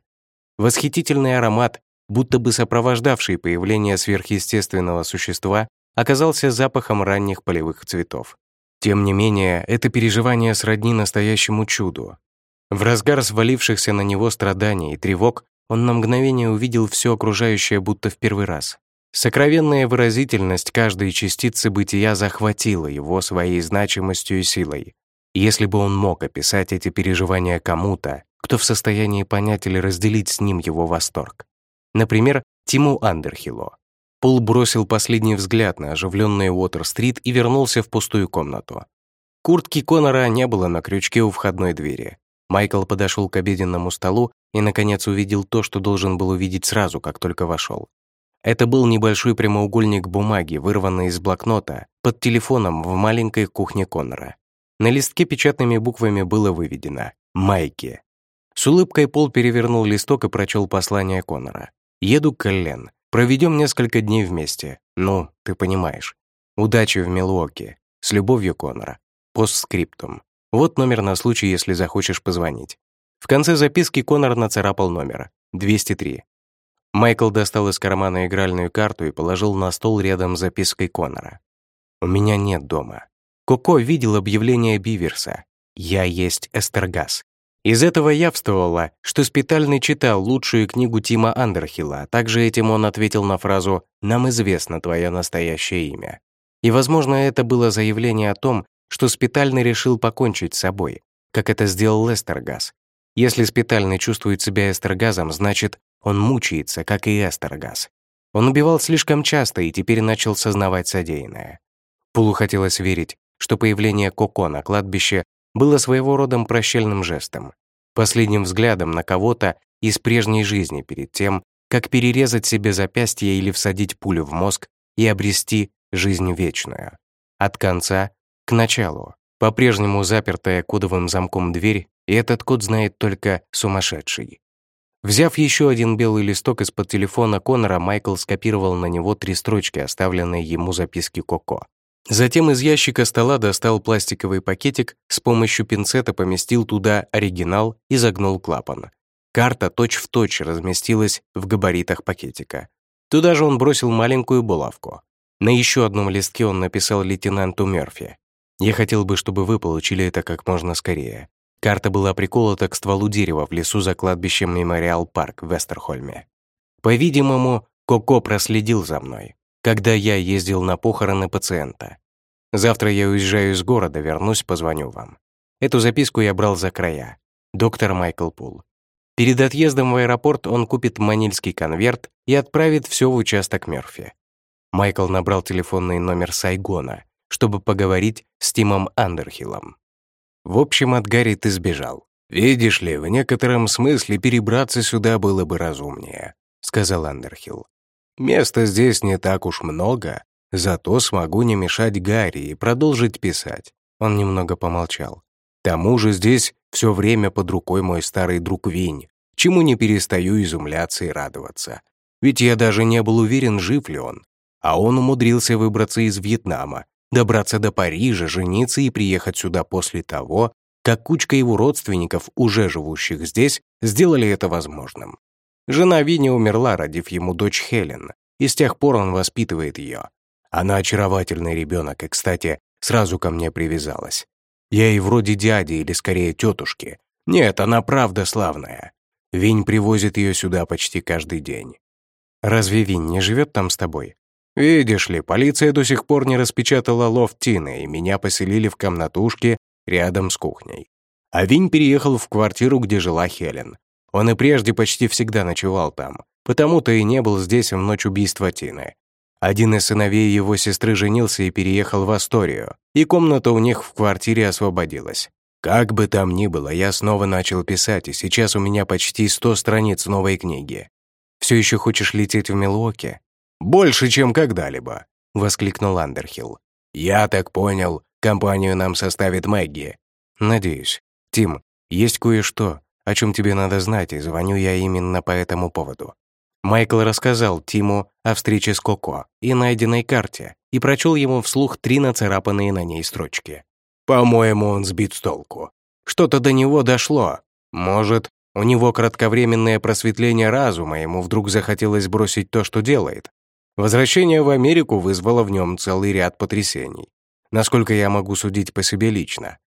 Восхитительный аромат, будто бы сопровождавший появление сверхъестественного существа, оказался запахом ранних полевых цветов. Тем не менее, это переживание сродни настоящему чуду, в разгар свалившихся на него страданий и тревог он на мгновение увидел все окружающее будто в первый раз. Сокровенная выразительность каждой частицы бытия захватила его своей значимостью и силой. Если бы он мог описать эти переживания кому-то, кто в состоянии понять или разделить с ним его восторг. Например, Тиму Андерхилло. Пол бросил последний взгляд на оживленный Уотер-стрит и вернулся в пустую комнату. Куртки Конора не было на крючке у входной двери. Майкл подошел к обеденному столу и, наконец, увидел то, что должен был увидеть сразу, как только вошел. Это был небольшой прямоугольник бумаги, вырванный из блокнота, под телефоном в маленькой кухне Коннора. На листке печатными буквами было выведено «Майки». С улыбкой Пол перевернул листок и прочел послание Коннора. «Еду к Эллен. Проведем несколько дней вместе. Ну, ты понимаешь. Удачи в Милуоке. С любовью, Коннора. Постскриптум. Вот номер на случай, если захочешь позвонить». В конце записки Коннор нацарапал номер. 203. Майкл достал из кармана игральную карту и положил на стол рядом с запиской Коннора. «У меня нет дома. Коко видел объявление Биверса. Я есть Эстергас. Из этого явствовало, что Спитальный читал лучшую книгу Тима Андерхилла, а также этим он ответил на фразу «Нам известно твое настоящее имя». И, возможно, это было заявление о том, что Спитальный решил покончить с собой, как это сделал Эстергас. Если Спитальный чувствует себя Эстергазом, значит, он мучается, как и Эстергас. Он убивал слишком часто и теперь начал сознавать содеянное. Пулу хотелось верить, что появление Коко на кладбище было своего рода прощальным жестом, последним взглядом на кого-то из прежней жизни перед тем, как перерезать себе запястье или всадить пулю в мозг и обрести жизнь вечную. От конца к началу, по-прежнему запертая кодовым замком дверь, и этот код знает только сумасшедший. Взяв еще один белый листок из-под телефона Конора, Майкл скопировал на него три строчки, оставленные ему записки Коко. Затем из ящика стола достал пластиковый пакетик, с помощью пинцета поместил туда оригинал и загнул клапан. Карта точь-в-точь точь разместилась в габаритах пакетика. Туда же он бросил маленькую булавку. На еще одном листке он написал лейтенанту Мерфи. «Я хотел бы, чтобы вы получили это как можно скорее. Карта была приколота к стволу дерева в лесу за кладбищем Мемориал Парк в Вестерхольме. По-видимому, Коко проследил за мной когда я ездил на похороны пациента. Завтра я уезжаю из города, вернусь, позвоню вам. Эту записку я брал за края. Доктор Майкл Пул. Перед отъездом в аэропорт он купит манильский конверт и отправит все в участок Мерфи. Майкл набрал телефонный номер Сайгона, чтобы поговорить с Тимом Андерхиллом. В общем, от Гарри ты сбежал. «Видишь ли, в некотором смысле перебраться сюда было бы разумнее», — сказал Андерхилл. Места здесь не так уж много, зато смогу не мешать Гарри и продолжить писать. Он немного помолчал. К тому же здесь все время под рукой мой старый друг Винь, чему не перестаю изумляться и радоваться. Ведь я даже не был уверен, жив ли он. А он умудрился выбраться из Вьетнама, добраться до Парижа, жениться и приехать сюда после того, как кучка его родственников, уже живущих здесь, сделали это возможным. Жена Винни умерла, родив ему дочь Хелен, и с тех пор он воспитывает ее. Она очаровательный ребенок и, кстати, сразу ко мне привязалась. Я ей вроде дяди или скорее тетушки. Нет, она правда славная. Винь привозит ее сюда почти каждый день. Разве Винь не живет там с тобой? Видишь ли, полиция до сих пор не распечатала лофт Тины, и меня поселили в комнатушке рядом с кухней. А Винь переехал в квартиру, где жила Хелен. Он и прежде почти всегда ночевал там, потому-то и не был здесь в ночь убийства Тины. Один из сыновей его сестры женился и переехал в Асторию, и комната у них в квартире освободилась. Как бы там ни было, я снова начал писать, и сейчас у меня почти 100 страниц новой книги. «Все еще хочешь лететь в Милуоке?» «Больше, чем когда-либо», — воскликнул Андерхилл. «Я так понял, компанию нам составит Мэгги». «Надеюсь. Тим, есть кое-что, о чем тебе надо знать, и звоню я именно по этому поводу». Майкл рассказал Тиму о встрече с Коко и найденной карте и прочел ему вслух три нацарапанные на ней строчки. «По-моему, он сбит с толку. Что-то до него дошло. Может, у него кратковременное просветление разума, ему вдруг захотелось бросить то, что делает. Возвращение в Америку вызвало в нем целый ряд потрясений. Насколько я могу судить по себе лично.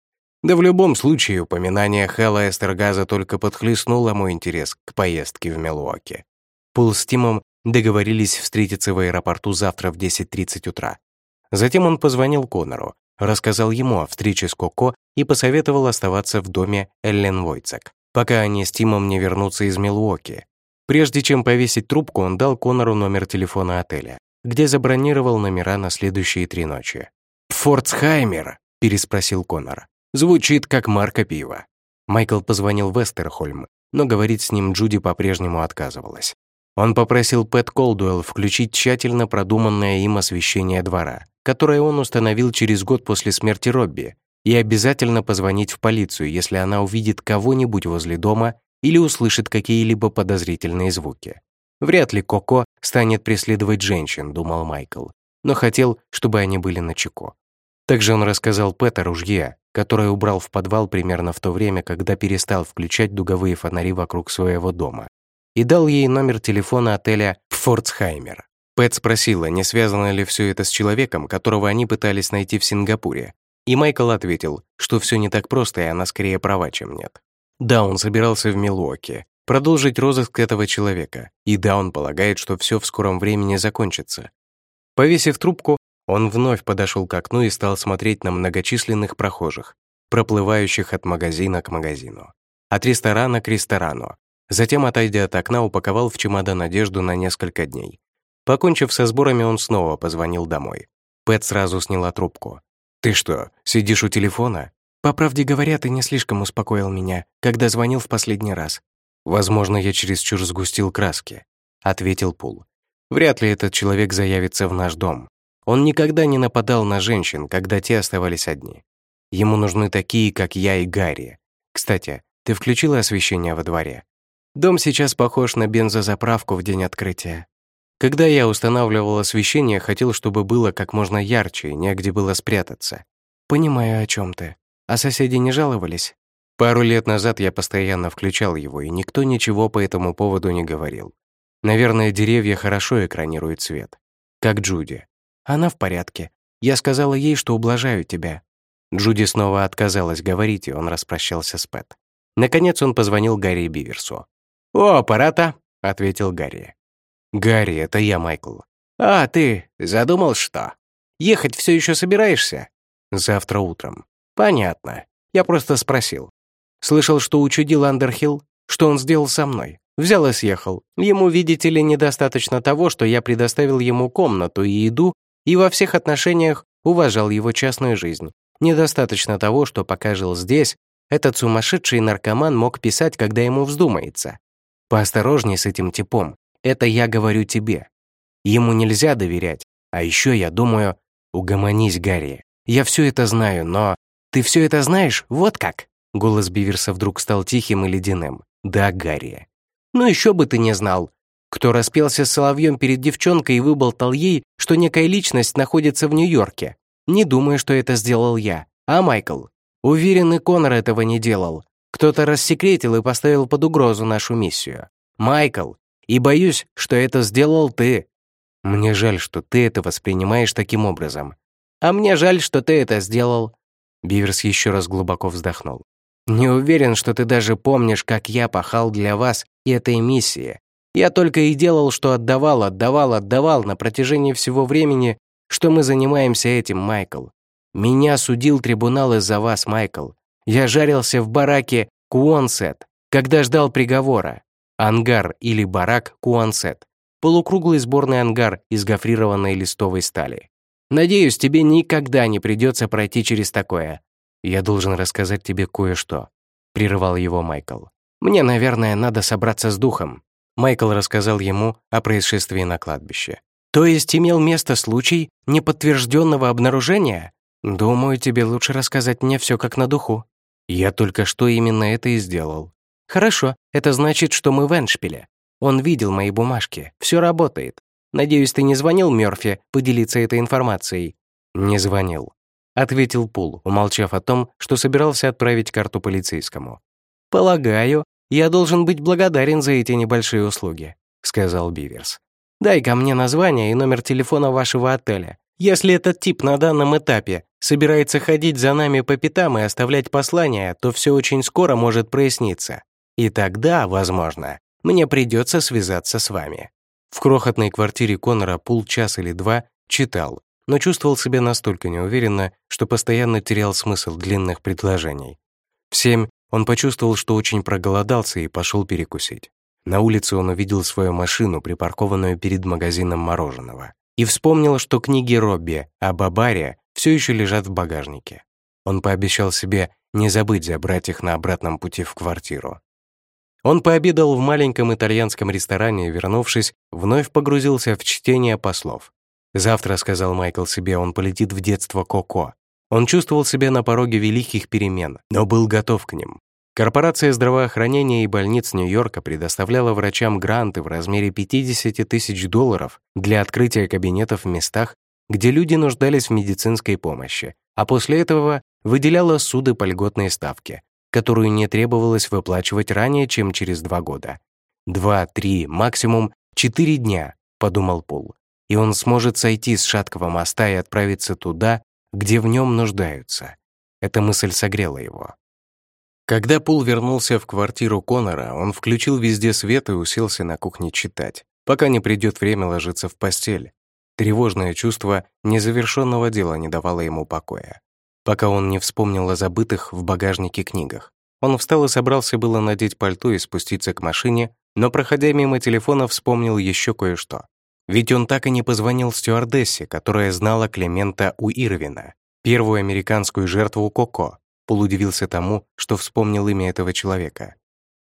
Да в любом случае, упоминание Хэлла Эстергаза только подхлестнуло мой интерес к поездке в Милуоке. Пол с Тимом договорились встретиться в аэропорту завтра в 10.30 утра. Затем он позвонил Конору, рассказал ему о встрече с Коко и посоветовал оставаться в доме Эллен Войцек, пока они с Тимом не вернутся из Милуоки. Прежде чем повесить трубку, он дал Конору номер телефона отеля, где забронировал номера на следующие три ночи. «Форцхаймер?» — переспросил Конор. Звучит как марка пива. Майкл позвонил в Эстерхольм, но говорить с ним Джуди по-прежнему отказывалась. Он попросил Пэт Колдуэлл включить тщательно продуманное им освещение двора, которое он установил через год после смерти Робби, и обязательно позвонить в полицию, если она увидит кого-нибудь возле дома или услышит какие-либо подозрительные звуки. Вряд ли Коко станет преследовать женщин, думал Майкл, но хотел, чтобы они были начеку. Также он рассказал Пэт о ружье, которое убрал в подвал примерно в то время, когда перестал включать дуговые фонари вокруг своего дома и дал ей номер телефона отеля «Фордсхаймер». Пэт спросила, не связано ли все это с человеком, которого они пытались найти в Сингапуре. И Майкл ответил, что все не так просто, и она скорее права, чем нет. Да, он собирался в Милуоке, продолжить розыск этого человека, и да, он полагает, что все в скором времени закончится. Повесив трубку, он вновь подошел к окну и стал смотреть на многочисленных прохожих, проплывающих от магазина к магазину, от ресторана к ресторану, Затем, отойдя от окна, упаковал в чемодан одежду на несколько дней. Покончив со сборами, он снова позвонил домой. Пэт сразу сняла трубку. «Ты что, сидишь у телефона?» «По правде говоря, ты не слишком успокоил меня, когда звонил в последний раз». «Возможно, я чересчур сгустил краски», — ответил Пул. «Вряд ли этот человек заявится в наш дом. Он никогда не нападал на женщин, когда те оставались одни. Ему нужны такие, как я и Гарри. Кстати, ты включила освещение во дворе?» Дом сейчас похож на бензозаправку в день открытия. Когда я устанавливал освещение, хотел, чтобы было как можно ярче и негде было спрятаться. Понимаю, о чем ты. А соседи не жаловались? Пару лет назад я постоянно включал его, и никто ничего по этому поводу не говорил. Наверное, деревья хорошо экранируют свет. Как Джуди. Она в порядке. Я сказала ей, что ублажаю тебя. Джуди снова отказалась говорить, и он распрощался с Пэт. Наконец он позвонил Гарри Биверсу. «О, аппарата», — ответил Гарри. «Гарри, это я, Майкл». «А, ты задумал что? Ехать все еще собираешься?» «Завтра утром». «Понятно. Я просто спросил. Слышал, что учудил Андерхилл? Что он сделал со мной? Взял и съехал. Ему, видите ли, недостаточно того, что я предоставил ему комнату и еду, и во всех отношениях уважал его частную жизнь. Недостаточно того, что пока жил здесь, этот сумасшедший наркоман мог писать, когда ему вздумается. Поосторожней с этим типом. Это я говорю тебе. Ему нельзя доверять. А еще я думаю, угомонись, Гарри. Я все это знаю, но... Ты все это знаешь? Вот как?» Голос Биверса вдруг стал тихим и ледяным. «Да, Гарри». «Ну еще бы ты не знал. Кто распелся соловьем перед девчонкой и выболтал ей, что некая личность находится в Нью-Йорке? Не думаю, что это сделал я. А Майкл? Уверен, и Конор этого не делал. Кто-то рассекретил и поставил под угрозу нашу миссию. Майкл, и боюсь, что это сделал ты. Мне жаль, что ты это воспринимаешь таким образом. А мне жаль, что ты это сделал. Биверс еще раз глубоко вздохнул. Не уверен, что ты даже помнишь, как я пахал для вас и этой миссии. Я только и делал, что отдавал, отдавал, отдавал на протяжении всего времени, что мы занимаемся этим, Майкл. Меня судил трибунал из-за вас, Майкл. Я жарился в бараке Куонсет, когда ждал приговора. Ангар или барак Куансет. Полукруглый сборный ангар из гофрированной листовой стали. Надеюсь, тебе никогда не придется пройти через такое. Я должен рассказать тебе кое-что. Прерывал его Майкл. Мне, наверное, надо собраться с духом. Майкл рассказал ему о происшествии на кладбище. То есть имел место случай неподтвержденного обнаружения? Думаю, тебе лучше рассказать мне все как на духу. Я только что именно это и сделал. Хорошо, это значит, что мы в Эншпиле. Он видел мои бумажки, все работает. Надеюсь, ты не звонил Мёрфи поделиться этой информацией? Не звонил. Ответил Пул, умолчав о том, что собирался отправить карту полицейскому. «Полагаю, я должен быть благодарен за эти небольшие услуги», — сказал Биверс. «Дай-ка мне название и номер телефона вашего отеля. Если этот тип на данном этапе собирается ходить за нами по пятам и оставлять послания, то все очень скоро может проясниться. И тогда, возможно, мне придется связаться с вами». В крохотной квартире Конора полчас или два читал, но чувствовал себя настолько неуверенно, что постоянно терял смысл длинных предложений. В семь он почувствовал, что очень проголодался и пошел перекусить. На улице он увидел свою машину, припаркованную перед магазином мороженого и вспомнил, что книги Робби о Бабаре все еще лежат в багажнике. Он пообещал себе не забыть забрать их на обратном пути в квартиру. Он пообедал в маленьком итальянском ресторане вернувшись, вновь погрузился в чтение послов. «Завтра», — сказал Майкл себе, — он полетит в детство Коко. Он чувствовал себя на пороге великих перемен, но был готов к ним. Корпорация здравоохранения и больниц Нью-Йорка предоставляла врачам гранты в размере 50 тысяч долларов для открытия кабинетов в местах, где люди нуждались в медицинской помощи, а после этого выделяла суды по льготной ставке, которую не требовалось выплачивать ранее, чем через два года. Два, три, максимум четыре дня, подумал Пол, и он сможет сойти с шаткого моста и отправиться туда, где в нем нуждаются. Эта мысль согрела его. Когда Пул вернулся в квартиру Конора, он включил везде свет и уселся на кухне читать, пока не придет время ложиться в постель. Тревожное чувство незавершенного дела не давало ему покоя пока он не вспомнил о забытых в багажнике книгах. Он встал и собрался было надеть пальто и спуститься к машине, но, проходя мимо телефона, вспомнил еще кое-что. Ведь он так и не позвонил стюардессе, которая знала Клемента у Ирвина, первую американскую жертву Коко. Пол удивился тому, что вспомнил имя этого человека.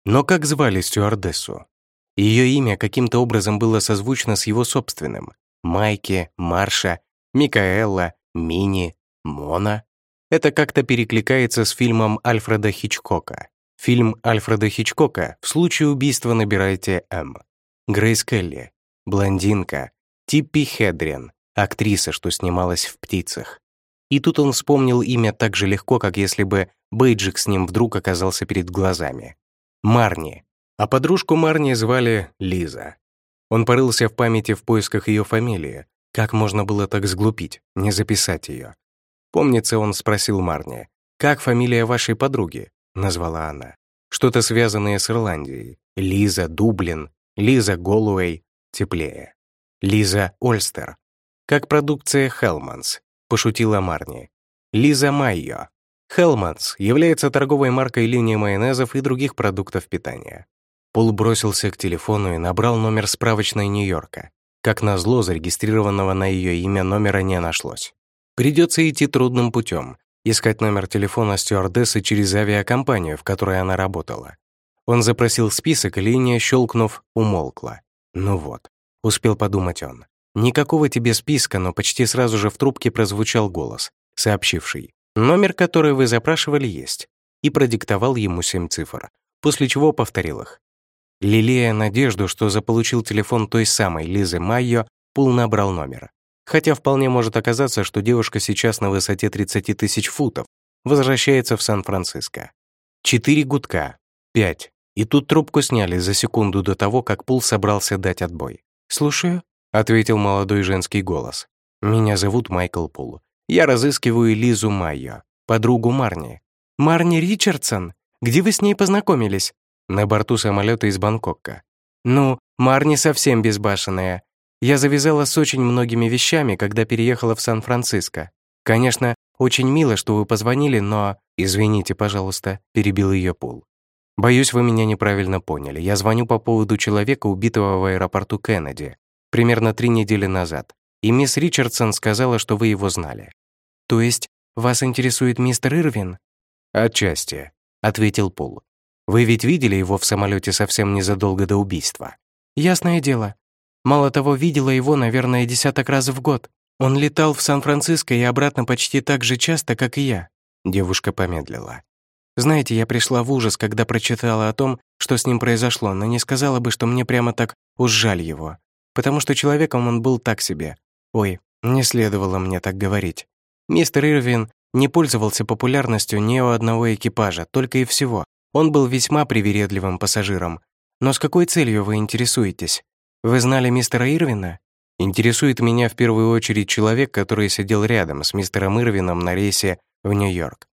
Но как звали стюардессу? Ее имя каким-то образом было созвучно с его собственным. Майки, Марша, Микаэла, Мини, Мона. Это как-то перекликается с фильмом Альфреда Хичкока. Фильм Альфреда Хичкока «В случае убийства набирайте М». Грейс Келли, блондинка, Типпи Хедрин, актриса, что снималась в «Птицах». И тут он вспомнил имя так же легко, как если бы бейджик с ним вдруг оказался перед глазами. Марни. А подружку Марни звали Лиза. Он порылся в памяти в поисках ее фамилии. Как можно было так сглупить, не записать ее? Помнится, он спросил Марни, «Как фамилия вашей подруги?» — назвала она. Что-то связанное с Ирландией. Лиза Дублин, Лиза Голуэй, теплее. Лиза Ольстер. Как продукция Хелманс, пошутила Марни. Лиза Майо. Хелманс является торговой маркой линии майонезов и других продуктов питания. Пол бросился к телефону и набрал номер справочной Нью-Йорка. Как назло, зарегистрированного на ее имя номера не нашлось. Придется идти трудным путем, искать номер телефона стюардессы через авиакомпанию, в которой она работала. Он запросил список, линия, щелкнув, умолкла. Ну вот, успел подумать он. Никакого тебе списка, но почти сразу же в трубке прозвучал голос, сообщивший «Номер, который вы запрашивали, есть», и продиктовал ему семь цифр, после чего повторил их. Лелея надежду, что заполучил телефон той самой Лизы Майо, Пул набрал номер. Хотя вполне может оказаться, что девушка сейчас на высоте 30 тысяч футов, возвращается в Сан-Франциско. Четыре гудка, пять. И тут трубку сняли за секунду до того, как Пул собрался дать отбой. «Слушаю», — ответил молодой женский голос. «Меня зовут Майкл Пул. Я разыскиваю Лизу Майо, подругу Марни». «Марни Ричардсон? Где вы с ней познакомились?» На борту самолета из Бангкока. «Ну, Марни совсем безбашенная. Я завязала с очень многими вещами, когда переехала в Сан-Франциско. Конечно, очень мило, что вы позвонили, но... Извините, пожалуйста, перебил ее Пул. Боюсь, вы меня неправильно поняли. Я звоню по поводу человека, убитого в аэропорту Кеннеди, примерно три недели назад. И мисс Ричардсон сказала, что вы его знали. То есть вас интересует мистер Ирвин? Отчасти, ответил Пул. Вы ведь видели его в самолете совсем незадолго до убийства? Ясное дело. Мало того, видела его, наверное, десяток раз в год. Он летал в Сан-Франциско и обратно почти так же часто, как и я». Девушка помедлила. «Знаете, я пришла в ужас, когда прочитала о том, что с ним произошло, но не сказала бы, что мне прямо так уж жаль его. Потому что человеком он был так себе. Ой, не следовало мне так говорить. Мистер Ирвин не пользовался популярностью ни у одного экипажа, только и всего. Он был весьма привередливым пассажиром. Но с какой целью вы интересуетесь? Вы знали мистера Ирвина? Интересует меня в первую очередь человек, который сидел рядом с мистером Ирвином на рейсе в Нью-Йорк.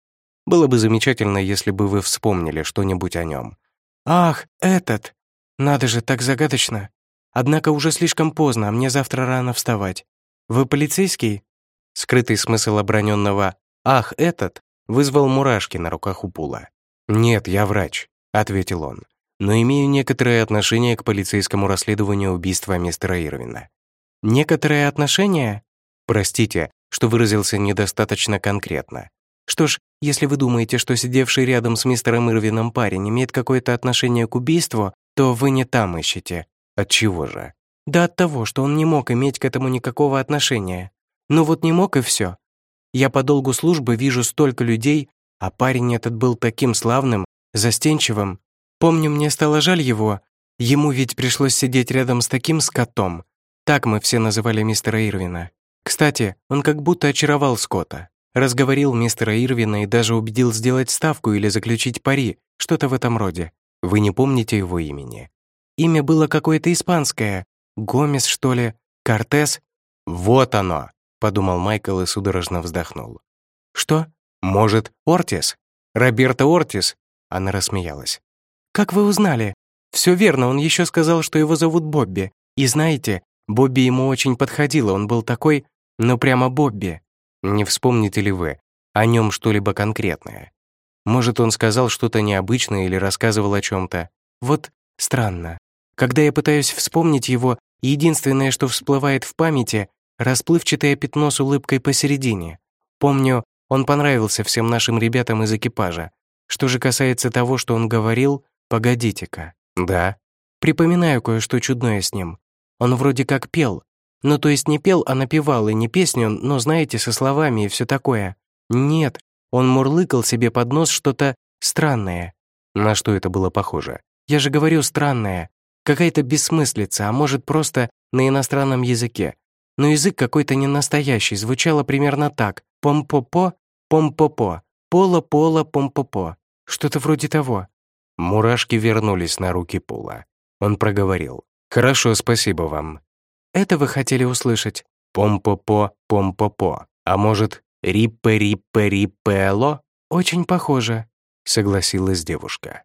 Было бы замечательно, если бы вы вспомнили что-нибудь о нем. Ах, этот! Надо же, так загадочно. Однако уже слишком поздно, а мне завтра рано вставать. Вы полицейский? Скрытый смысл оброненного «ах, этот» вызвал мурашки на руках у Пула. «Нет, я врач», — ответил он но имею некоторое отношение к полицейскому расследованию убийства мистера Ирвина. Некоторое отношение? Простите, что выразился недостаточно конкретно. Что ж, Если вы думаете, что сидевший рядом с мистером Ирвином парень имеет какое-то отношение к убийству, то вы не там ищете. От чего же? Да от того, что он не мог иметь к этому никакого отношения. Ну вот не мог и все. Я по долгу службы вижу столько людей, а парень этот был таким славным, застенчивым. Помню, мне стало жаль его. Ему ведь пришлось сидеть рядом с таким скотом. Так мы все называли мистера Ирвина. Кстати, он как будто очаровал Скотта. Разговорил мистера Ирвина и даже убедил сделать ставку или заключить пари, что-то в этом роде. Вы не помните его имени? Имя было какое-то испанское. Гомес, что ли? Кортес? Вот оно, подумал Майкл и судорожно вздохнул. Что? Может, Ортис? Роберто Ортис? Она рассмеялась. Как вы узнали? Все верно, он еще сказал, что его зовут Бобби. И знаете, Бобби ему очень подходило, он был такой, ну прямо Бобби. Не вспомните ли вы о нем что-либо конкретное? Может, он сказал что-то необычное или рассказывал о чем-то? Вот странно. Когда я пытаюсь вспомнить его, единственное, что всплывает в памяти, расплывчатое пятно с улыбкой посередине. Помню, он понравился всем нашим ребятам из экипажа. Что же касается того, что он говорил, погодите-ка. Да. Припоминаю кое-что чудное с ним. Он вроде как пел, ну, то есть не пел, а напевал, и не песню, но, знаете, со словами и все такое. Нет, он мурлыкал себе под нос что-то странное. На что это было похоже? Я же говорю странное. Какая-то бессмыслица, а может, просто на иностранном языке. Но язык какой-то не настоящий, звучало примерно так. Пом-по-по, пом-по-по, пола-пола, пом-по-по. Что-то вроде того. Мурашки вернулись на руки Пола. Он проговорил. «Хорошо, спасибо вам. Это вы хотели услышать? Пом-по-по, пом-по-по. А может, риппе-риппе-риппело? Очень похоже, согласилась девушка.